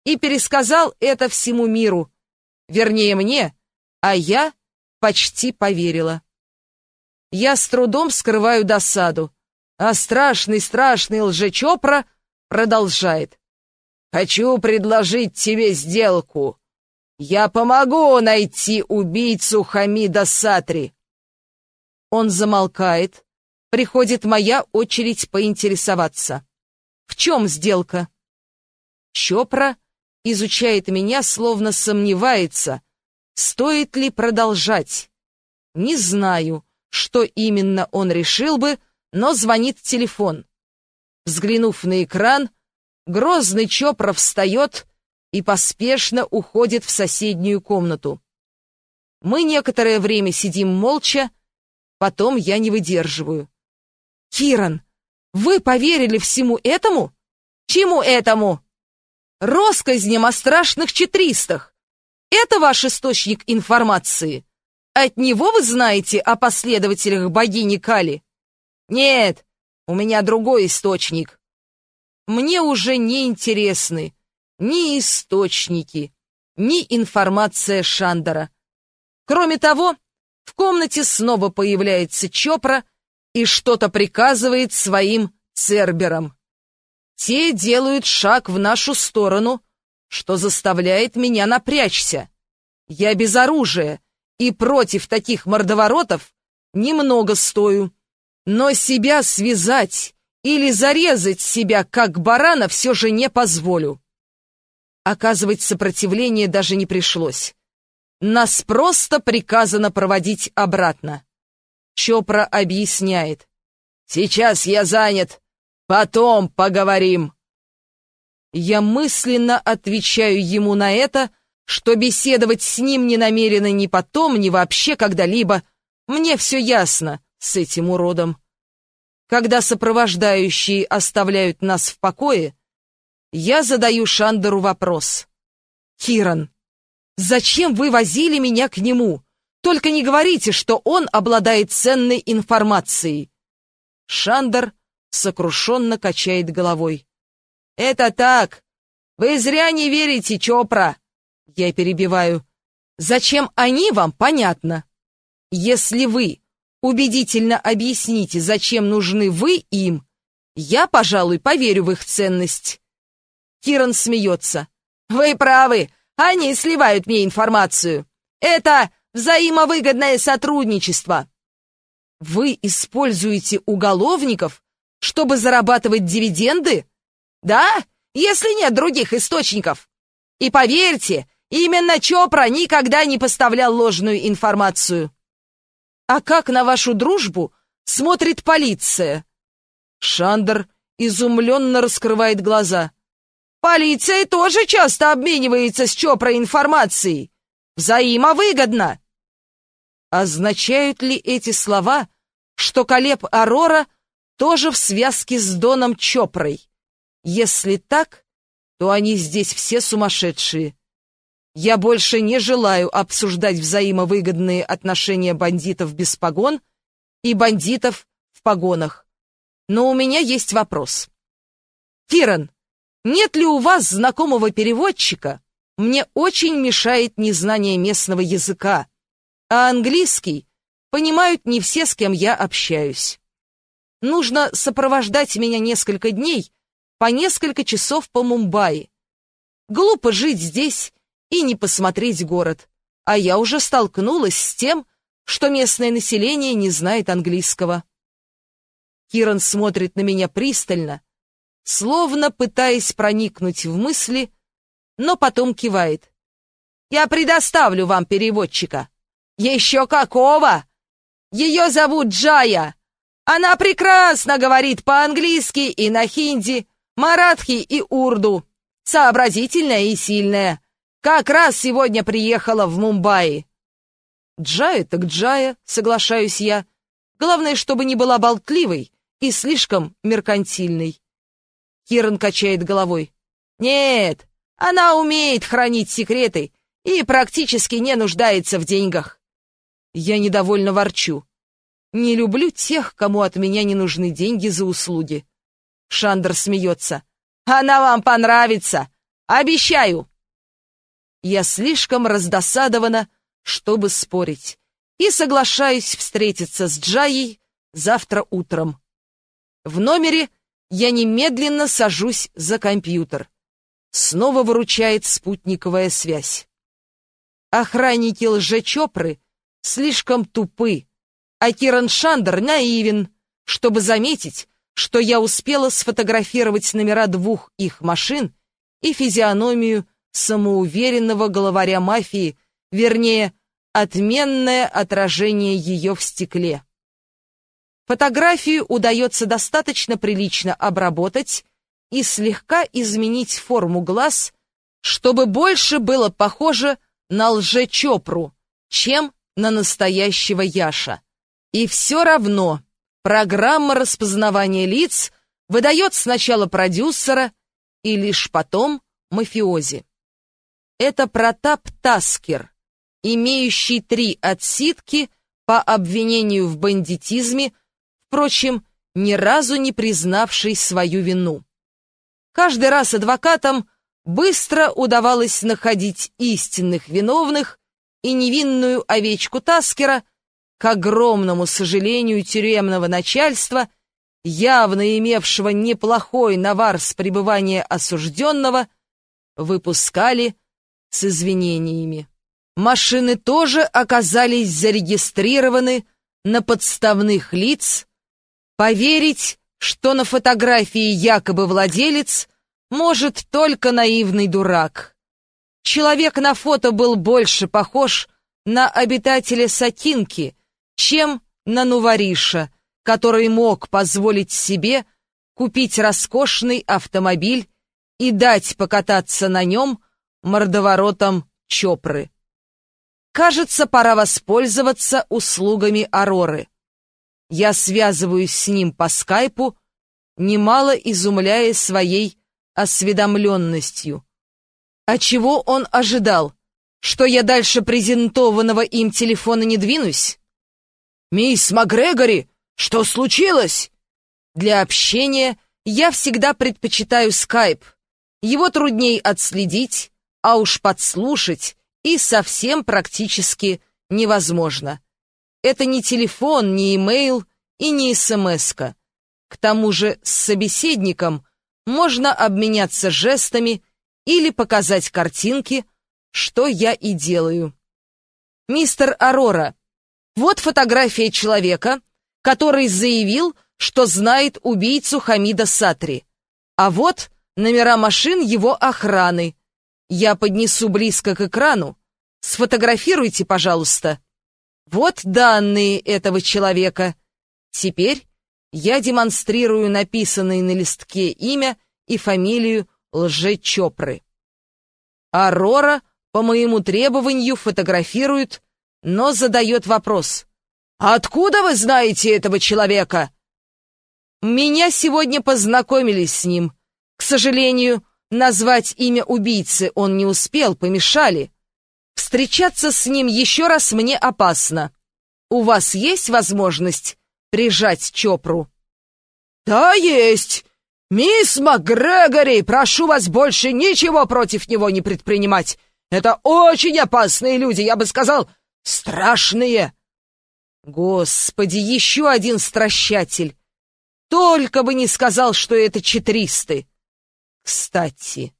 и пересказал это всему миру. Вернее, мне, а я почти поверила. Я с трудом скрываю досаду, а страшный-страшный лжечопра продолжает. «Хочу предложить тебе сделку. Я помогу найти убийцу Хамида Сатри». Он замолкает, приходит моя очередь поинтересоваться. В чем сделка? Чопра изучает меня, словно сомневается, стоит ли продолжать. Не знаю, что именно он решил бы, но звонит телефон. Взглянув на экран, грозный Чопра встает и поспешно уходит в соседнюю комнату. Мы некоторое время сидим молча, потом я не выдерживаю. «Киран, вы поверили всему этому?» «Чему этому?» «Росказням о страшных четристах. Это ваш источник информации? От него вы знаете о последователях богини Кали?» «Нет, у меня другой источник». «Мне уже не интересны ни источники, ни информация Шандера. Кроме того, в комнате снова появляется Чопра и что-то приказывает своим церберам. Те делают шаг в нашу сторону, что заставляет меня напрячься. Я без оружия и против таких мордоворотов немного стою. Но себя связать или зарезать себя, как барана, все же не позволю. Оказывать сопротивление даже не пришлось. Нас просто приказано проводить обратно. Чопра объясняет. «Сейчас я занят. Потом поговорим». Я мысленно отвечаю ему на это, что беседовать с ним не намерена ни потом, ни вообще когда-либо. Мне все ясно с этим уродом. Когда сопровождающие оставляют нас в покое, я задаю Шандеру вопрос. «Киран, зачем вы возили меня к нему? Только не говорите, что он обладает ценной информацией». Шандер сокрушенно качает головой. «Это так. Вы зря не верите, Чопра!» Я перебиваю. «Зачем они вам, понятно. Если вы убедительно объясните, зачем нужны вы им, я, пожалуй, поверю в их ценность». Киран смеется. «Вы правы, они сливают мне информацию. Это взаимовыгодное сотрудничество». «Вы используете уголовников, чтобы зарабатывать дивиденды?» «Да, если нет других источников. И поверьте, именно Чопра никогда не поставлял ложную информацию». «А как на вашу дружбу смотрит полиция?» Шандер изумленно раскрывает глаза. Полиция тоже часто обменивается с Чопрой информацией. Взаимовыгодно. Означают ли эти слова, что Калеб Арора тоже в связке с Доном Чопрой? Если так, то они здесь все сумасшедшие. Я больше не желаю обсуждать взаимовыгодные отношения бандитов без погон и бандитов в погонах. Но у меня есть вопрос. Киран, нет ли у вас знакомого переводчика? Мне очень мешает незнание местного языка, а английский понимают не все, с кем я общаюсь. Нужно сопровождать меня несколько дней, по несколько часов по Мумбаи. Глупо жить здесь и не посмотреть город, а я уже столкнулась с тем, что местное население не знает английского. Киран смотрит на меня пристально, словно пытаясь проникнуть в мысли, но потом кивает. «Я предоставлю вам переводчика». «Еще какого?» «Ее зовут Джая. Она прекрасно говорит по-английски и на хинди, маратхи и урду. Сообразительная и сильная. Как раз сегодня приехала в Мумбаи». «Джая так Джая», — соглашаюсь я. «Главное, чтобы не была болтливой и слишком меркантильной». Киран качает головой. «Нет, она умеет хранить секреты и практически не нуждается в деньгах». Я недовольно ворчу. Не люблю тех, кому от меня не нужны деньги за услуги. Шандер смеется. Она вам понравится. Обещаю. Я слишком раздосадована, чтобы спорить, и соглашаюсь встретиться с Джаей завтра утром. В номере я немедленно сажусь за компьютер. Снова выручает спутниковая связь. Охранники лжечопры слишком тупы, а Киран Шандер наивен, чтобы заметить, что я успела сфотографировать номера двух их машин и физиономию самоуверенного главаря мафии, вернее, отменное отражение ее в стекле. Фотографию удается достаточно прилично обработать и слегка изменить форму глаз, чтобы больше было похоже на лжечопру, чем на настоящего Яша. И все равно программа распознавания лиц выдает сначала продюсера и лишь потом мафиози. Это Протап Таскер, имеющий три отсидки по обвинению в бандитизме, впрочем, ни разу не признавший свою вину. Каждый раз адвокатам быстро удавалось находить истинных виновных и невинную овечку Таскера, к огромному сожалению тюремного начальства, явно имевшего неплохой навар с пребывания осужденного, выпускали с извинениями. Машины тоже оказались зарегистрированы на подставных лиц. Поверить, что на фотографии якобы владелец, может только наивный дурак. Человек на фото был больше похож на обитателя Сатинки, чем на Нувариша, который мог позволить себе купить роскошный автомобиль и дать покататься на нем мордоворотом Чопры. Кажется, пора воспользоваться услугами Ароры. Я связываюсь с ним по скайпу, немало изумляя своей осведомленностью. А чего он ожидал? Что я дальше презентованного им телефона не двинусь? «Мисс МакГрегори, что случилось?» Для общения я всегда предпочитаю скайп. Его трудней отследить, а уж подслушать и совсем практически невозможно. Это не телефон, не имейл и не смс-ка. К тому же с собеседником можно обменяться жестами или показать картинки, что я и делаю. Мистер Арора, вот фотография человека, который заявил, что знает убийцу Хамида Сатри. А вот номера машин его охраны. Я поднесу близко к экрану. Сфотографируйте, пожалуйста. Вот данные этого человека. Теперь я демонстрирую написанное на листке имя и фамилию лжечопры. Арора по моему требованию фотографирует, но задает вопрос. «Откуда вы знаете этого человека?» Меня сегодня познакомили с ним. К сожалению, назвать имя убийцы он не успел, помешали. Встречаться с ним еще раз мне опасно. У вас есть возможность прижать Чопру? Да, есть. «Мисс МакГрегори, прошу вас больше ничего против него не предпринимать. Это очень опасные люди, я бы сказал, страшные». Господи, еще один стращатель. Только бы не сказал, что это четристы. Кстати,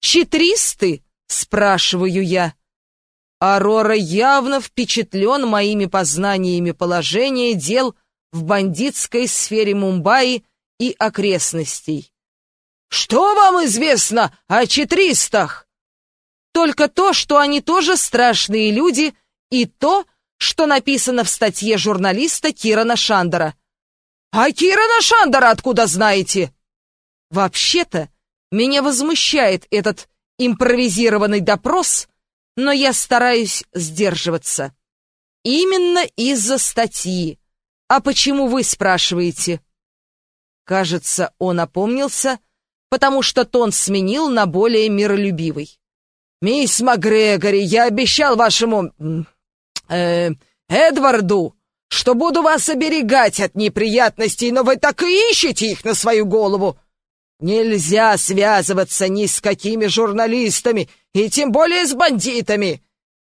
четристы? Спрашиваю я. Арора явно впечатлен моими познаниями положения дел в бандитской сфере Мумбаи и окрестностей. Что вам известно о четристах? Только то, что они тоже страшные люди, и то, что написано в статье журналиста Кирана Шандера. А Кирана Шандера откуда знаете? Вообще-то, меня возмущает этот импровизированный допрос, но я стараюсь сдерживаться. Именно из-за статьи. А почему вы спрашиваете? Кажется, он опомнился, потому что тон сменил на более миролюбивый. «Мисс Макгрегори, я обещал вашему... Э, Эдварду, что буду вас оберегать от неприятностей, но вы так и ищете их на свою голову. Нельзя связываться ни с какими журналистами, и тем более с бандитами.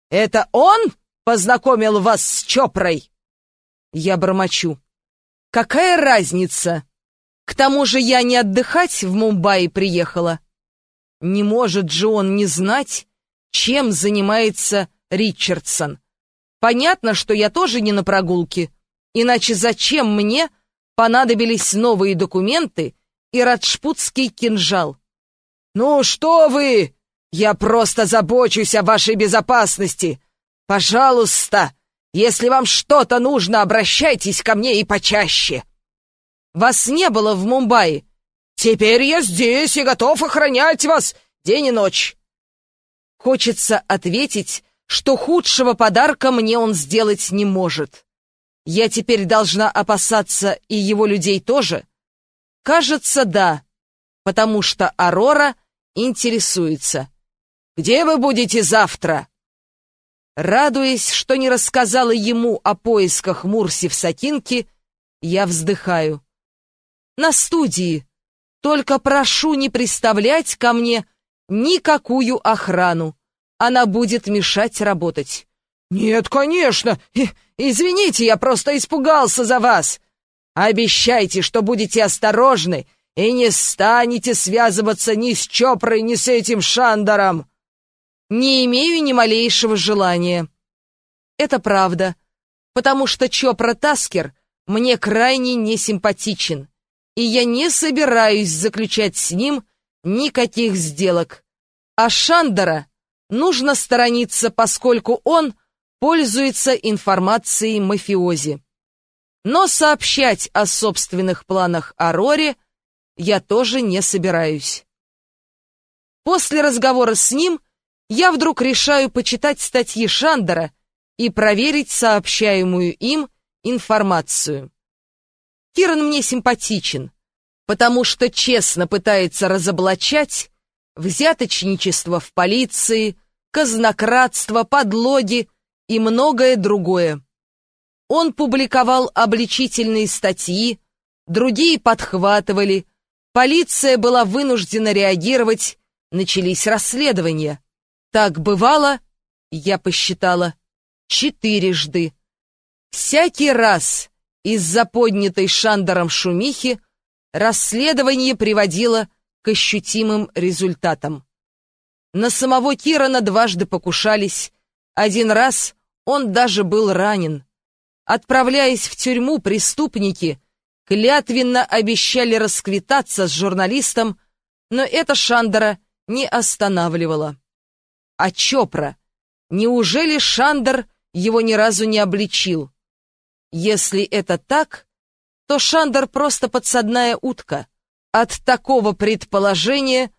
Это он познакомил вас с Чопрой?» Я бормочу. «Какая разница? К тому же я не отдыхать в Мумбаи приехала». Не может же он не знать, чем занимается Ричардсон. Понятно, что я тоже не на прогулке, иначе зачем мне понадобились новые документы и раджпутский кинжал? «Ну что вы! Я просто забочусь о вашей безопасности! Пожалуйста, если вам что-то нужно, обращайтесь ко мне и почаще!» «Вас не было в Мумбаи, Теперь я здесь и готов охранять вас день и ночь. Хочется ответить, что худшего подарка мне он сделать не может. Я теперь должна опасаться и его людей тоже? Кажется, да, потому что Арора интересуется. «Где вы будете завтра?» Радуясь, что не рассказала ему о поисках Мурси в Сатинке, я вздыхаю. «На студии», только прошу не представлять ко мне никакую охрану. Она будет мешать работать. Нет, конечно. Извините, я просто испугался за вас. Обещайте, что будете осторожны и не станете связываться ни с Чопрой, ни с этим Шандаром. Не имею ни малейшего желания. Это правда, потому что Чопра Таскер мне крайне несимпатичен и я не собираюсь заключать с ним никаких сделок. А Шандера нужно сторониться, поскольку он пользуется информацией мафиози. Но сообщать о собственных планах Ароре я тоже не собираюсь. После разговора с ним я вдруг решаю почитать статьи Шандера и проверить сообщаемую им информацию. Киран мне симпатичен, потому что честно пытается разоблачать взяточничество в полиции, казнократство, подлоги и многое другое. Он публиковал обличительные статьи, другие подхватывали, полиция была вынуждена реагировать, начались расследования. Так бывало, я посчитала, четырежды. Всякий раз из-за поднятой Шандером шумихи расследование приводило к ощутимым результатам. На самого Кирана дважды покушались, один раз он даже был ранен. Отправляясь в тюрьму, преступники клятвенно обещали расквитаться с журналистом, но это Шандера не останавливало. А Чопра? Неужели Шандер его ни разу не обличил? Если это так, то Шандер просто подсадная утка. От такого предположения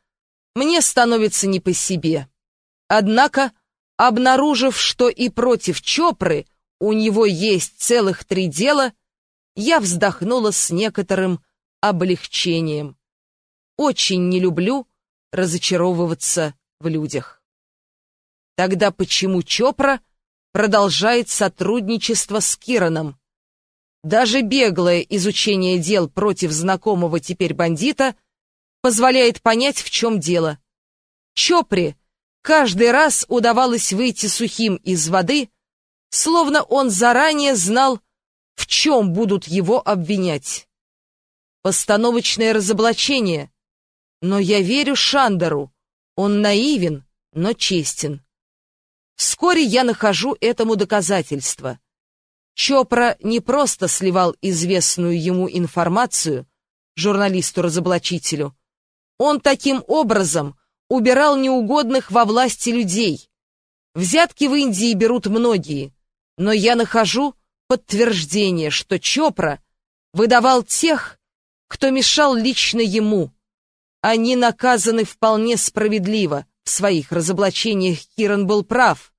мне становится не по себе. Однако, обнаружив, что и против Чопры у него есть целых три дела, я вздохнула с некоторым облегчением. Очень не люблю разочаровываться в людях. Тогда почему Чопра продолжает сотрудничество с Кираном? Даже беглое изучение дел против знакомого теперь бандита позволяет понять, в чем дело. Чопри каждый раз удавалось выйти сухим из воды, словно он заранее знал, в чем будут его обвинять. Постановочное разоблачение. Но я верю Шандеру. Он наивен, но честен. Вскоре я нахожу этому доказательство. Чопра не просто сливал известную ему информацию журналисту-разоблачителю, Он таким образом убирал неугодных во власти людей. Взятки в Индии берут многие, но я нахожу подтверждение, что Чопра выдавал тех, кто мешал лично ему. Они наказаны вполне справедливо. В своих разоблачениях Киран был прав.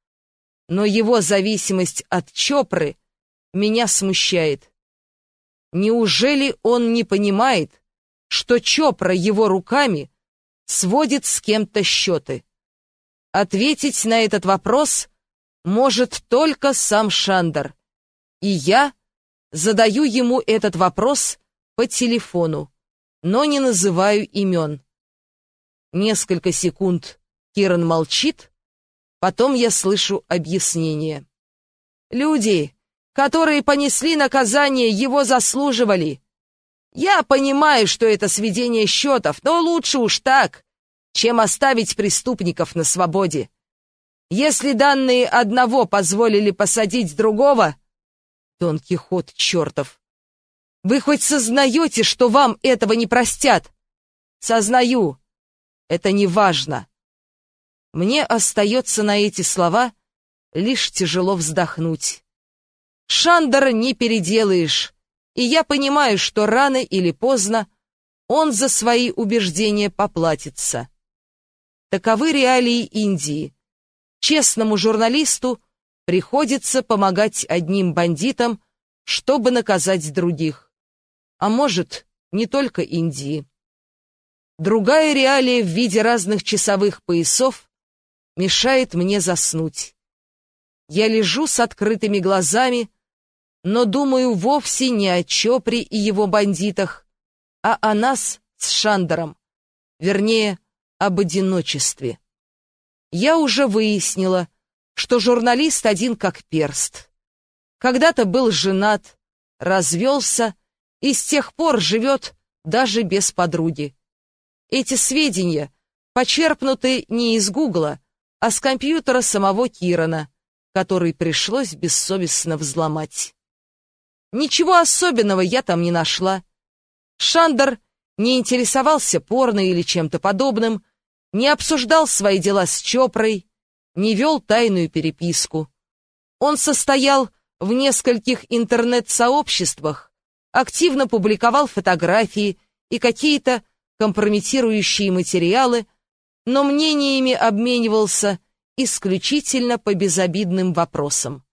Но его зависимость от Чопры меня смущает. Неужели он не понимает, что Чопра его руками сводит с кем-то счеты? Ответить на этот вопрос может только сам Шандер. И я задаю ему этот вопрос по телефону, но не называю имен. Несколько секунд Киран молчит, потом я слышу объяснение. Люди, которые понесли наказание, его заслуживали. Я понимаю, что это сведение счетов, но лучше уж так, чем оставить преступников на свободе. Если данные одного позволили посадить другого... Дон Кихот чертов! Вы хоть сознаете, что вам этого не простят? Сознаю. Это не важно. Мне остается на эти слова лишь тяжело вздохнуть. Шандера не переделаешь, и я понимаю, что рано или поздно он за свои убеждения поплатится. Таковы реалии Индии. Честному журналисту приходится помогать одним бандитам, чтобы наказать других. А может, не только Индии. Другая реалия в виде разных часовых поясов мешает мне заснуть. Я лежу с открытыми глазами, но думаю вовсе не о Чопре и его бандитах, а о нас с Шандером, вернее, об одиночестве. Я уже выяснила, что журналист один как перст. Когда-то был женат, развелся и с тех пор живет даже без подруги. Эти сведения почерпнуты не из Гугла, а с компьютера самого Кирана, который пришлось бессовестно взломать. Ничего особенного я там не нашла. Шандер не интересовался порно или чем-то подобным, не обсуждал свои дела с Чопрой, не вел тайную переписку. Он состоял в нескольких интернет-сообществах, активно публиковал фотографии и какие-то компрометирующие материалы, но мнениями обменивался исключительно по безобидным вопросам.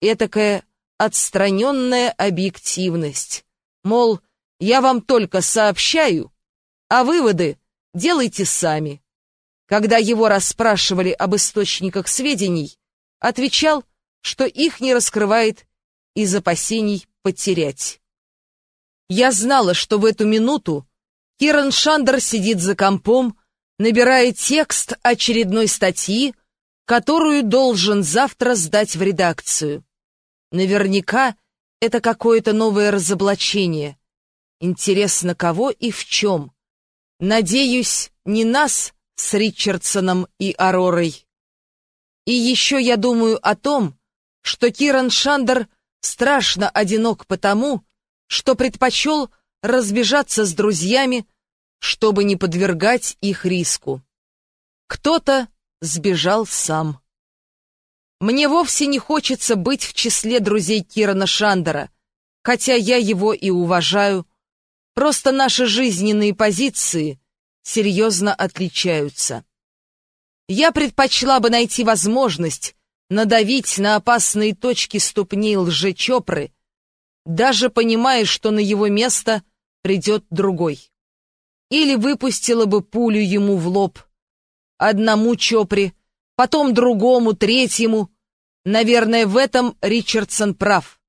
Этакая отстраненная объективность. Мол, я вам только сообщаю, а выводы делайте сами. Когда его расспрашивали об источниках сведений, отвечал, что их не раскрывает из опасений потерять. Я знала, что в эту минуту Киран Шандер сидит за компом, набирая текст очередной статьи, которую должен завтра сдать в редакцию. Наверняка это какое-то новое разоблачение. Интересно, кого и в чем. Надеюсь, не нас с Ричардсоном и Аророй. И еще я думаю о том, что Киран Шандер страшно одинок потому, что предпочел разбежаться с друзьями, чтобы не подвергать их риску. Кто-то сбежал сам. Мне вовсе не хочется быть в числе друзей Кирана Шандера, хотя я его и уважаю. Просто наши жизненные позиции серьезно отличаются. Я предпочла бы найти возможность надавить на опасные точки ступней лжечопры, даже понимая, что на его место придет другой. Или выпустила бы пулю ему в лоб. Одному чопре, потом другому, третьему. Наверное, в этом Ричардсон прав.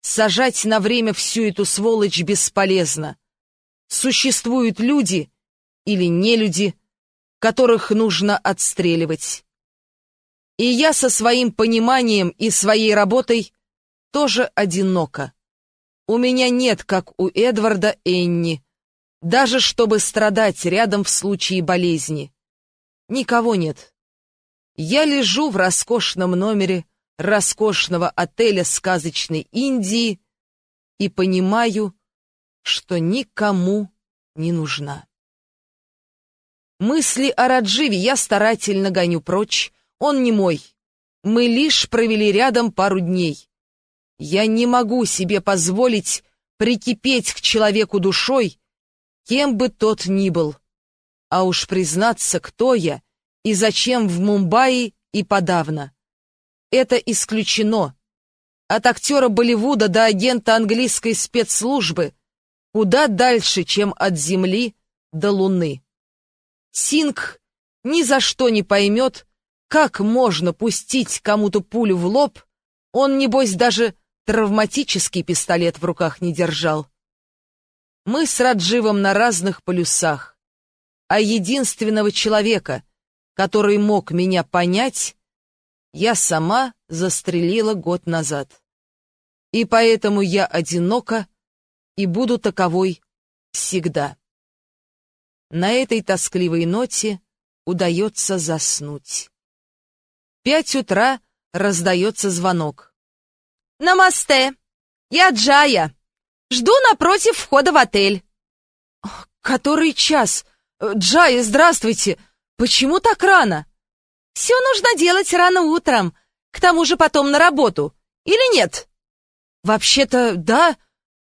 Сажать на время всю эту сволочь бесполезно. Существуют люди или нелюди, которых нужно отстреливать. И я со своим пониманием и своей работой тоже одинока. У меня нет, как у Эдварда Энни, даже чтобы страдать рядом в случае болезни. Никого нет. Я лежу в роскошном номере роскошного отеля сказочной Индии и понимаю, что никому не нужна. Мысли о Радживе я старательно гоню прочь. Он не мой. Мы лишь провели рядом пару дней. Я не могу себе позволить прикипеть к человеку душой, кем бы тот ни был. А уж признаться, кто я и зачем в Мумбаи и подавно. Это исключено. От актера Болливуда до агента английской спецслужбы куда дальше, чем от Земли до Луны. Синг ни за что не поймет, как можно пустить кому-то пулю в лоб, он, небось, даже травматический пистолет в руках не держал. Мы с Радживом на разных полюсах, а единственного человека, который мог меня понять, я сама застрелила год назад. И поэтому я одинока и буду таковой всегда. На этой тоскливой ноте удается заснуть. Пять утра раздается звонок. «Намасте! Я Джая. Жду напротив входа в отель». «Который час? Джая, здравствуйте! Почему так рано?» Все нужно делать рано утром, к тому же потом на работу. Или нет? Вообще-то, да,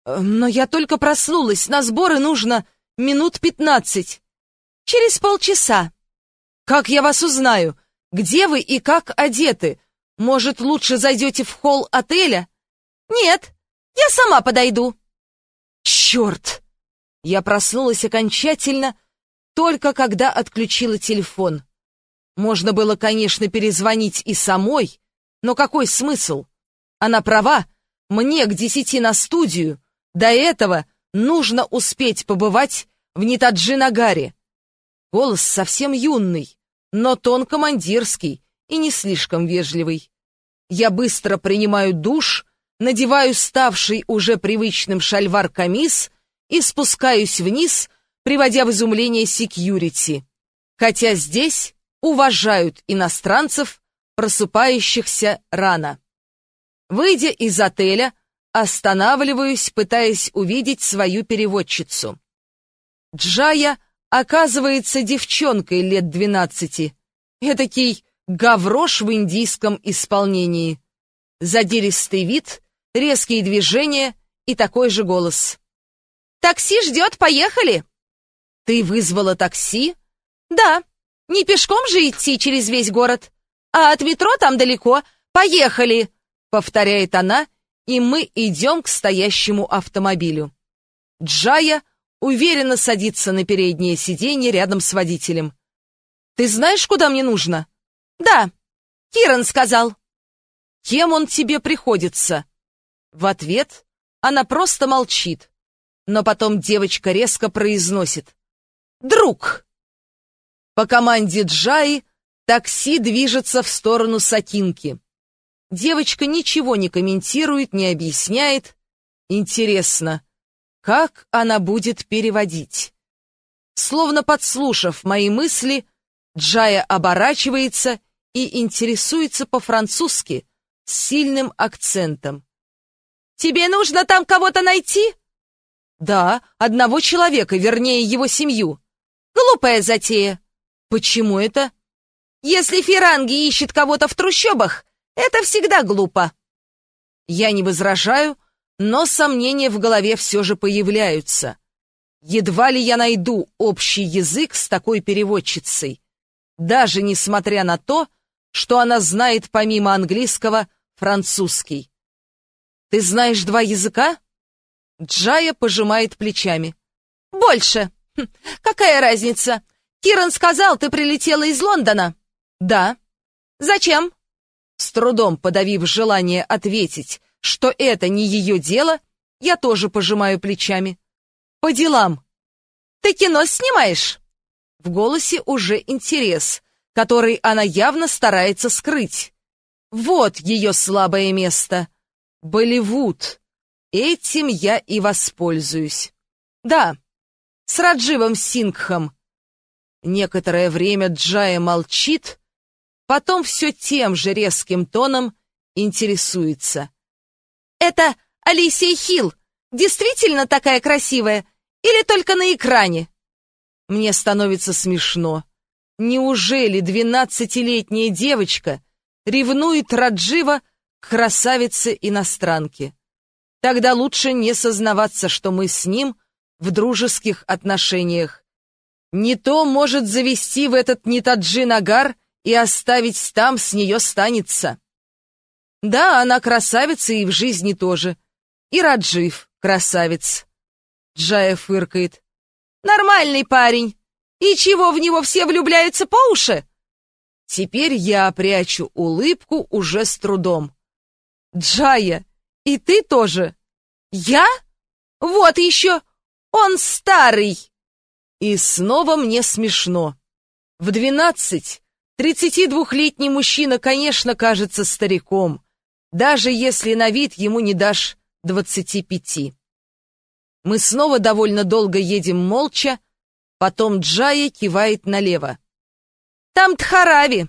но я только проснулась, на сборы нужно минут пятнадцать. Через полчаса. Как я вас узнаю? Где вы и как одеты? Может, лучше зайдете в холл отеля? Нет, я сама подойду. Черт! Я проснулась окончательно, только когда отключила телефон. Можно было, конечно, перезвонить и самой, но какой смысл? Она права, мне к десяти на студию. До этого нужно успеть побывать в Нитаджи-Нагаре. Голос совсем юный, но тон командирский и не слишком вежливый. Я быстро принимаю душ, надеваю ставший уже привычным шальвар-камис и спускаюсь вниз, приводя в изумление секьюрити. Хотя здесь уважают иностранцев, просыпающихся рано. Выйдя из отеля, останавливаюсь, пытаясь увидеть свою переводчицу. Джая оказывается девчонкой лет двенадцати. Этакий гаврош в индийском исполнении. Задиристый вид, резкие движения и такой же голос. «Такси ждет, поехали!» «Ты вызвала такси?» «Да, не пешком же идти через весь город, а от метро там далеко. Поехали!» — повторяет она, и мы идем к стоящему автомобилю. Джая уверенно садится на переднее сиденье рядом с водителем. «Ты знаешь, куда мне нужно?» «Да, Киран сказал». «Кем он тебе приходится?» В ответ она просто молчит, но потом девочка резко произносит. «Друг!» По команде Джаи такси движется в сторону Сатинки. Девочка ничего не комментирует, не объясняет. Интересно, как она будет переводить? Словно подслушав мои мысли, Джая оборачивается и интересуется по-французски с сильным акцентом. «Тебе нужно там кого-то найти?» «Да, одного человека, вернее, его семью». «Глупая затея. Почему это? Если Фиранги ищет кого-то в трущобах, это всегда глупо. Я не возражаю, но сомнения в голове все же появляются. Едва ли я найду общий язык с такой переводчицей, даже несмотря на то, что она знает помимо английского французский. Ты знаешь два языка? Джая пожимает плечами. Больше. Хм, какая разница? Киран сказал, ты прилетела из Лондона. Да. Зачем? С трудом подавив желание ответить, что это не ее дело, я тоже пожимаю плечами. По делам. Ты кино снимаешь? В голосе уже интерес, который она явно старается скрыть. Вот ее слабое место. Болливуд. Этим я и воспользуюсь. Да, с Радживом Сингхом Некоторое время Джая молчит, потом все тем же резким тоном интересуется. «Это Алисия Хилл действительно такая красивая или только на экране?» Мне становится смешно. Неужели двенадцатилетняя девочка ревнует Раджива к красавице-иностранке? Тогда лучше не сознаваться, что мы с ним в дружеских отношениях. Не то может завести в этот Нитаджи-Нагар и оставить там с нее станется. Да, она красавица и в жизни тоже. И Раджив красавец. Джая фыркает. Нормальный парень. И чего в него все влюбляются по уши? Теперь я прячу улыбку уже с трудом. Джая, и ты тоже? Я? Вот еще! Он старый! И снова мне смешно. В двенадцать тридцати двухлетний мужчина, конечно, кажется стариком, даже если на вид ему не дашь двадцати пяти. Мы снова довольно долго едем молча, потом Джая кивает налево. «Там Тхарави!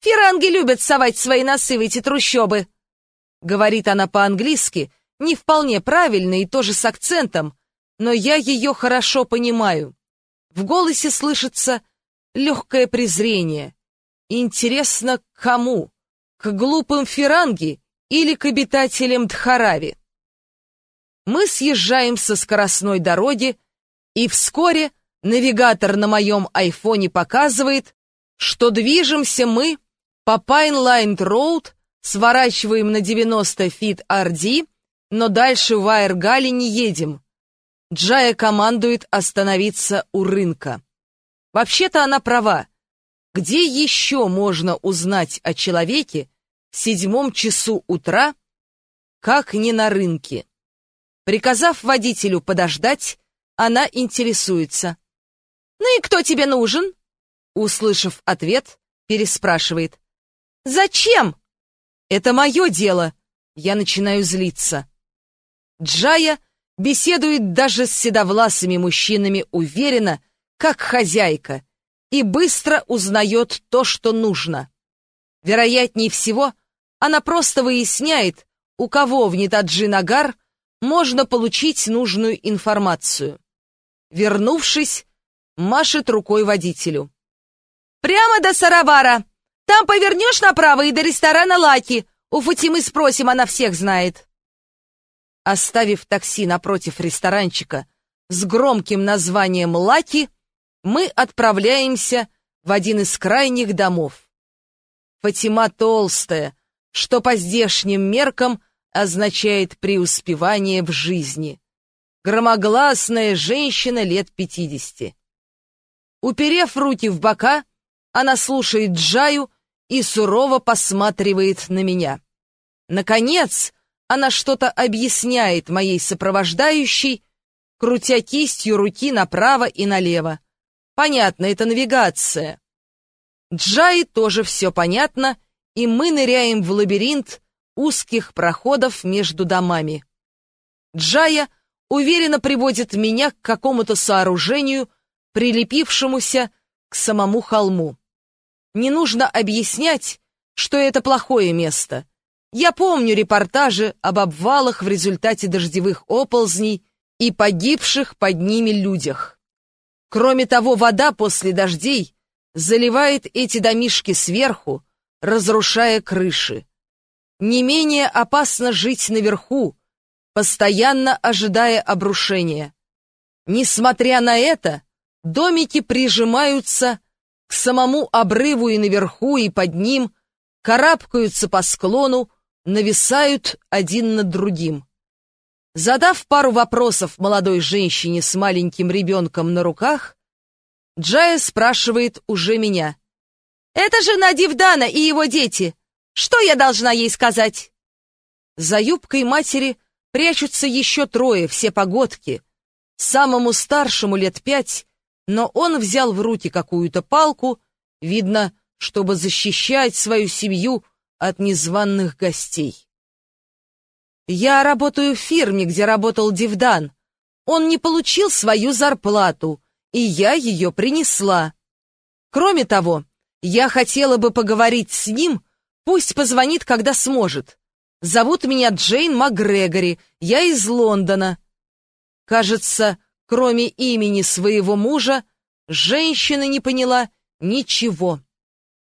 Фиранги любят совать свои носы в эти трущобы!» Говорит она по-английски, не вполне правильно и тоже с акцентом, но я ее хорошо понимаю. В голосе слышится легкое презрение. Интересно, к кому? К глупым фиранги или к обитателям Дхарави? Мы съезжаем со скоростной дороги, и вскоре навигатор на моем айфоне показывает, что движемся мы по Пайплайн-Роуд, сворачиваем на 90 feet RD, но дальше в Айргале не едем. Джая командует остановиться у рынка. Вообще-то она права. Где еще можно узнать о человеке в седьмом часу утра, как не на рынке? Приказав водителю подождать, она интересуется. «Ну и кто тебе нужен?» Услышав ответ, переспрашивает. «Зачем?» «Это мое дело!» Я начинаю злиться. Джая беседует даже с седовласыми мужчинами уверенно, как хозяйка, и быстро узнает то, что нужно. Вероятнее всего, она просто выясняет, у кого в Нитаджи-Нагар можно получить нужную информацию. Вернувшись, машет рукой водителю. «Прямо до Саравара! Там повернешь направо и до ресторана Лаки. У Фатимы спросим, она всех знает». Оставив такси напротив ресторанчика с громким названием «Лаки», мы отправляемся в один из крайних домов. Фатима толстая, что по здешним меркам означает преуспевание в жизни. Громогласная женщина лет пятидесяти. Уперев руки в бока, она слушает Джаю и сурово посматривает на меня. Наконец, она что-то объясняет моей сопровождающей, крутя кистью руки направо и налево. Понятно, это навигация. Джай тоже все понятно, и мы ныряем в лабиринт узких проходов между домами. Джая уверенно приводит меня к какому-то сооружению, прилепившемуся к самому холму. Не нужно объяснять, что это плохое место. Я помню репортажи об обвалах в результате дождевых оползней и погибших под ними людях. Кроме того, вода после дождей заливает эти домишки сверху, разрушая крыши. Не менее опасно жить наверху, постоянно ожидая обрушения. Несмотря на это, домики прижимаются к самому обрыву и наверху, и под ним, карабкаются по склону, нависают один над другим. Задав пару вопросов молодой женщине с маленьким ребенком на руках, Джая спрашивает уже меня. «Это жена Дивдана и его дети. Что я должна ей сказать?» За юбкой матери прячутся еще трое, все погодки. Самому старшему лет пять, но он взял в руки какую-то палку, видно, чтобы защищать свою семью от незваных гостей. Я работаю в фирме, где работал Дивдан. Он не получил свою зарплату, и я ее принесла. Кроме того, я хотела бы поговорить с ним, пусть позвонит, когда сможет. Зовут меня Джейн МакГрегори, я из Лондона. Кажется, кроме имени своего мужа, женщина не поняла ничего.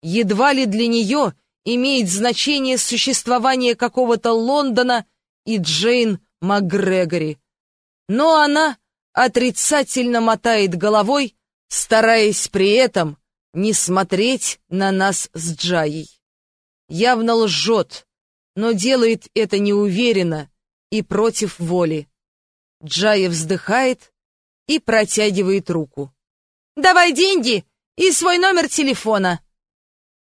Едва ли для нее имеет значение существование какого-то Лондона и Джейн МакГрегори. Но она отрицательно мотает головой, стараясь при этом не смотреть на нас с Джаей. Явно лжет, но делает это неуверенно и против воли. Джая вздыхает и протягивает руку. «Давай деньги и свой номер телефона!»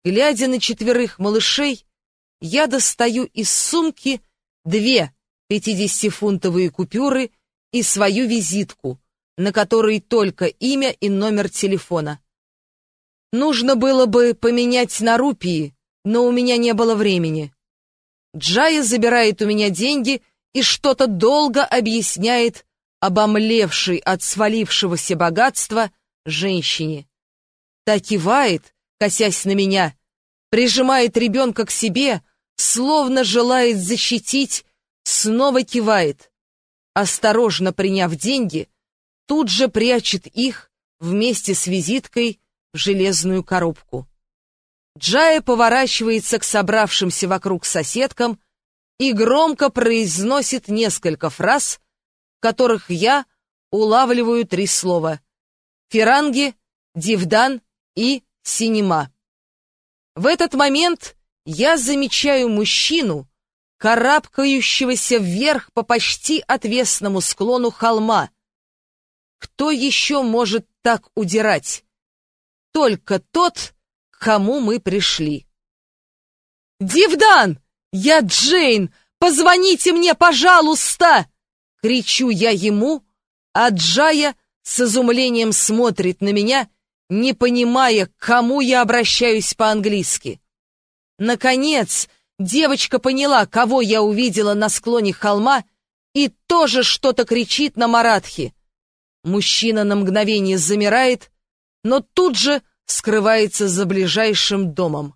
Глядя на четверых малышей, я достаю из сумки две пятидесятифунтовые купюры и свою визитку, на которой только имя и номер телефона. Нужно было бы поменять на рупии, но у меня не было времени. Джая забирает у меня деньги и что-то долго объясняет обомлевшей от свалившегося богатства женщине. Та кивает, косясь на меня, прижимает ребенка к себе, словно желает защитить, снова кивает. Осторожно приняв деньги, тут же прячет их вместе с визиткой в железную коробку. Джая поворачивается к собравшимся вокруг соседкам и громко произносит несколько фраз, в которых я улавливаю три слова «феранги», «дивдан» и «синема». В этот момент я замечаю мужчину, карабкающегося вверх по почти отвесному склону холма. Кто еще может так удирать? Только тот, к кому мы пришли. «Дивдан! Я Джейн! Позвоните мне, пожалуйста!» Кричу я ему, а Джая с изумлением смотрит на меня, не понимая, к кому я обращаюсь по-английски. Наконец, девочка поняла, кого я увидела на склоне холма, и тоже что-то кричит на маратхи. Мужчина на мгновение замирает, но тут же скрывается за ближайшим домом.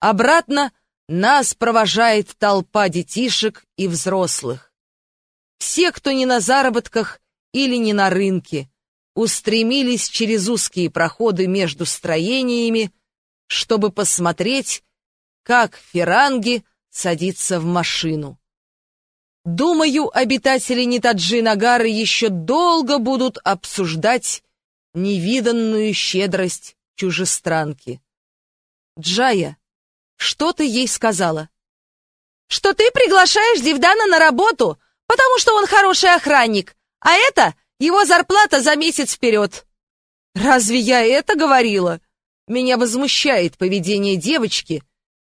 Обратно нас провожает толпа детишек и взрослых. Все, кто не на заработках или не на рынке, устремились через узкие проходы между строениями, чтобы посмотреть, как Феранги садится в машину. Думаю, обитатели Нитаджи-Нагары еще долго будут обсуждать невиданную щедрость чужестранки. Джая, что ты ей сказала? Что ты приглашаешь Дивдана на работу, потому что он хороший охранник, а это его зарплата за месяц вперед. Разве я это говорила? Меня возмущает поведение девочки.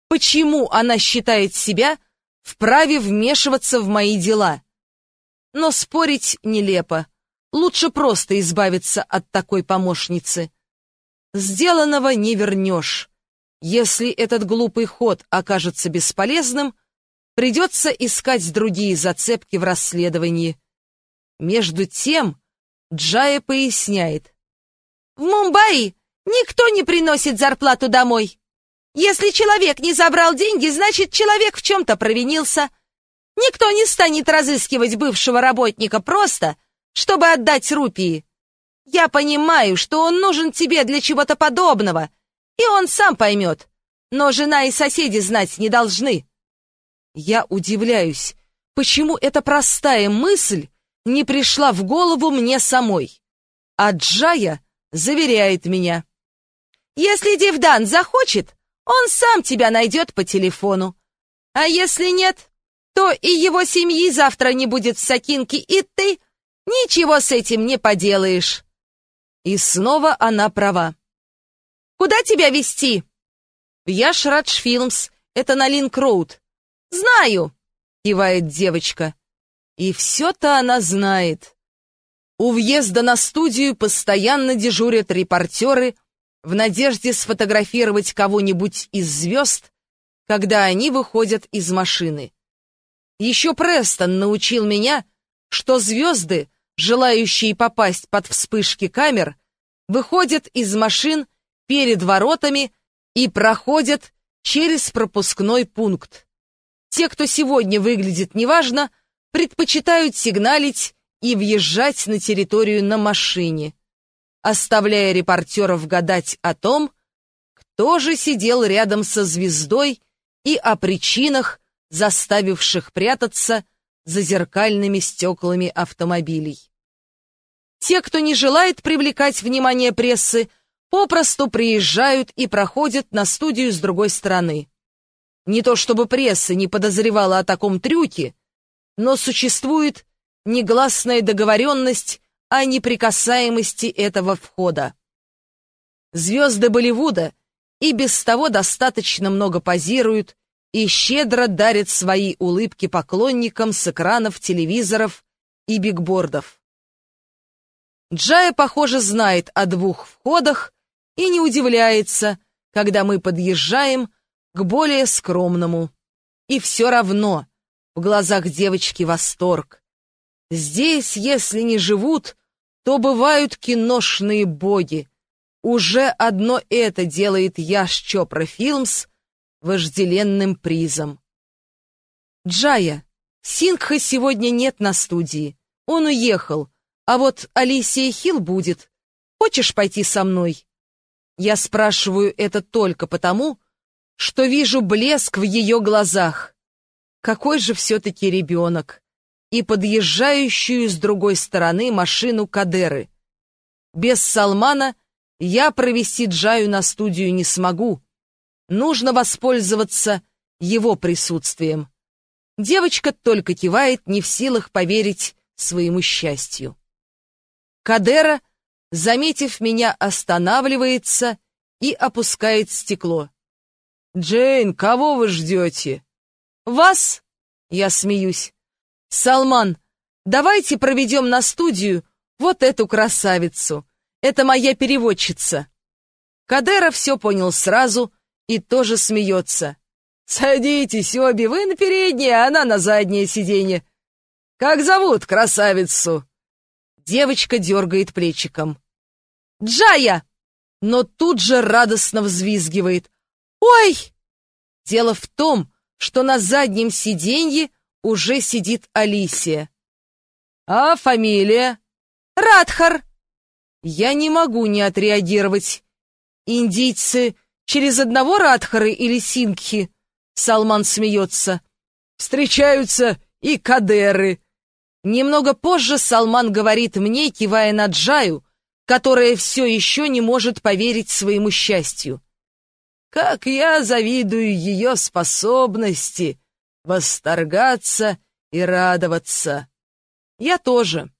Почему она считает себя вправе вмешиваться в мои дела? Но спорить нелепо. Лучше просто избавиться от такой помощницы. Сделанного не вернешь. Если этот глупый ход окажется бесполезным, придется искать другие зацепки в расследовании. Между тем, Джая поясняет. В Мумбаи никто не приносит зарплату домой. Если человек не забрал деньги, значит, человек в чем-то провинился. Никто не станет разыскивать бывшего работника просто, чтобы отдать рупии. Я понимаю, что он нужен тебе для чего-то подобного, и он сам поймет. Но жена и соседи знать не должны. Я удивляюсь, почему эта простая мысль не пришла в голову мне самой. А Джая заверяет меня. Если Дивдан захочет, он сам тебя найдет по телефону. А если нет, то и его семьи завтра не будет в Сакинке, и ты Ничего с этим не поделаешь. И снова она права. Куда тебя вести? В Яшрадж Филмс. Это на Линк-Роуд. Знаю, кивает девочка. И все-то она знает. У въезда на студию постоянно дежурят репортеры в надежде сфотографировать кого-нибудь из звезд, когда они выходят из машины. Еще Престон научил меня, что звезды желающие попасть под вспышки камер, выходят из машин перед воротами и проходят через пропускной пункт. Те, кто сегодня выглядит неважно, предпочитают сигналить и въезжать на территорию на машине. оставляя репортеров гадать о том, кто же сидел рядом со звездой и о причинах, заставивших прятаться за зеркальными стеклами автомобилей. Те, кто не желает привлекать внимание прессы, попросту приезжают и проходят на студию с другой стороны. Не то чтобы пресса не подозревала о таком трюке, но существует негласная договоренность о неприкасаемости этого входа. Звезды Болливуда и без того достаточно много позируют и щедро дарят свои улыбки поклонникам с экранов телевизоров и бигбордов. Джая, похоже, знает о двух входах и не удивляется, когда мы подъезжаем к более скромному. И все равно в глазах девочки восторг. Здесь, если не живут, то бывают киношные боги. Уже одно это делает Яш Чопра Филмс вожделенным призом. Джая, Сингха сегодня нет на студии. Он уехал, а вот Алисия Хилл будет. Хочешь пойти со мной? Я спрашиваю это только потому, что вижу блеск в ее глазах. Какой же все-таки ребенок. И подъезжающую с другой стороны машину Кадеры. Без Салмана я провести Джаю на студию не смогу. Нужно воспользоваться его присутствием. Девочка только кивает, не в силах поверить своему счастью. Кадера, заметив меня, останавливается и опускает стекло. «Джейн, кого вы ждете?» «Вас?» — я смеюсь. «Салман, давайте проведем на студию вот эту красавицу. Это моя переводчица». Кадера все понял сразу и тоже смеется. «Садитесь обе, вы на переднее, а она на заднее сиденье. Как зовут красавицу?» Девочка дергает плечиком. «Джая!» Но тут же радостно взвизгивает. «Ой!» Дело в том, что на заднем сиденье уже сидит Алисия. «А фамилия?» «Радхар!» Я не могу не отреагировать. Индийцы через одного Радхары или Сингхи? Салман смеется. Встречаются и Кадеры. Немного позже Салман говорит мне, кивая на Джаю, которая все еще не может поверить своему счастью. Как я завидую ее способности восторгаться и радоваться. Я тоже.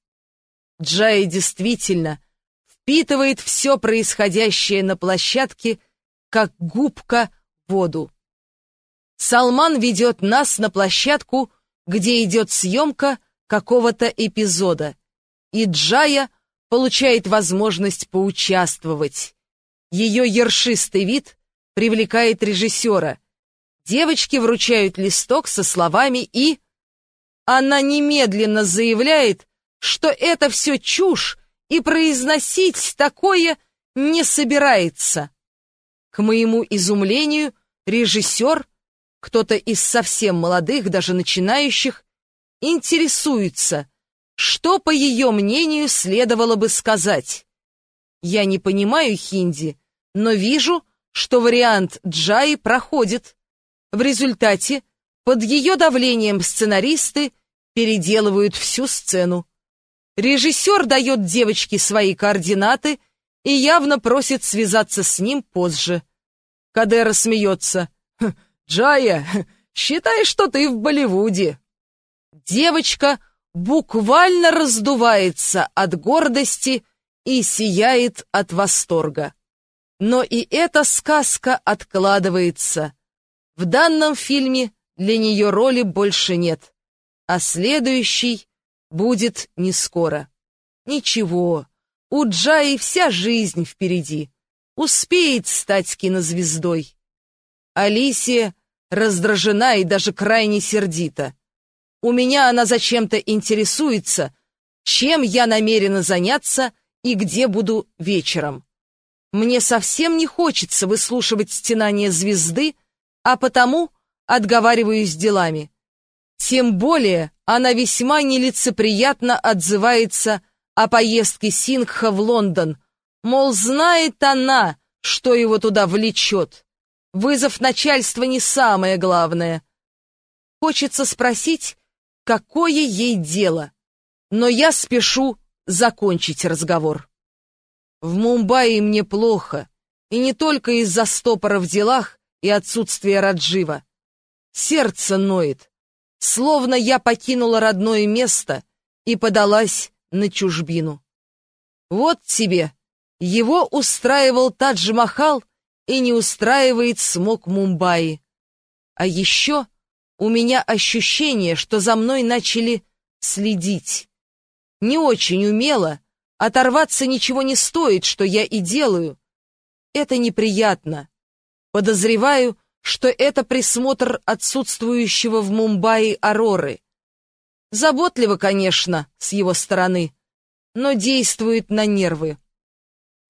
Джая действительно впитывает все происходящее на площадке, как губка воду. Салман ведет нас на площадку, где идет съемка какого-то эпизода, и Джая получает возможность поучаствовать. Ее ершистый вид привлекает режиссера. Девочки вручают листок со словами и... Она немедленно заявляет, что это все чушь, и произносить такое не собирается. К моему изумлению, режиссер, кто-то из совсем молодых, даже начинающих, интересуется, что, по ее мнению, следовало бы сказать. Я не понимаю хинди, но вижу, что вариант Джаи проходит. В результате, под ее давлением сценаристы переделывают всю сцену. Режиссер дает девочке свои координаты и явно просит связаться с ним позже. Кадера смеется. «Хм, «Джая, считай, что ты в Болливуде». Девочка буквально раздувается от гордости и сияет от восторга. Но и эта сказка откладывается. В данном фильме для нее роли больше нет, а следующий будет не скоро. Ничего, у Джаи вся жизнь впереди. Успеет стать кинозвездой. Алисия раздражена и даже крайне сердита. У меня она зачем-то интересуется, чем я намерена заняться и где буду вечером. Мне совсем не хочется выслушивать стенание звезды, а потому отговариваюсь делами. Тем более она весьма нелицеприятно отзывается о поездке Сингха в Лондон, Мол, знает она, что его туда влечет. Вызов начальства не самое главное. Хочется спросить, какое ей дело. Но я спешу закончить разговор. В Мумбаи мне плохо, и не только из-за стопора в делах и отсутствия Раджива. Сердце ноет, словно я покинула родное место и подалась на чужбину. Вот тебе, его устраивал Тадж-Махал и не устраивает смог Мумбаи. А еще у меня ощущение, что за мной начали следить. Не очень умело, оторваться ничего не стоит, что я и делаю. Это неприятно. Подозреваю, что это присмотр отсутствующего в Мумбаи Ароры. Заботливо, конечно, с его стороны, но действует на нервы.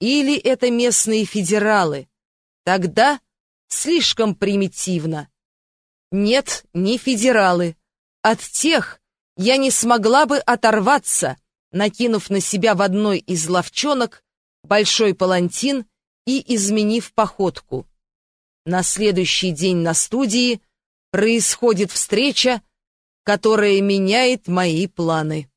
Или это местные федералы. Тогда слишком примитивно. Нет, не федералы. От тех я не смогла бы оторваться, накинув на себя в одной из ловчонок большой палантин и изменив походку. На следующий день на студии происходит встреча, которая меняет мои планы.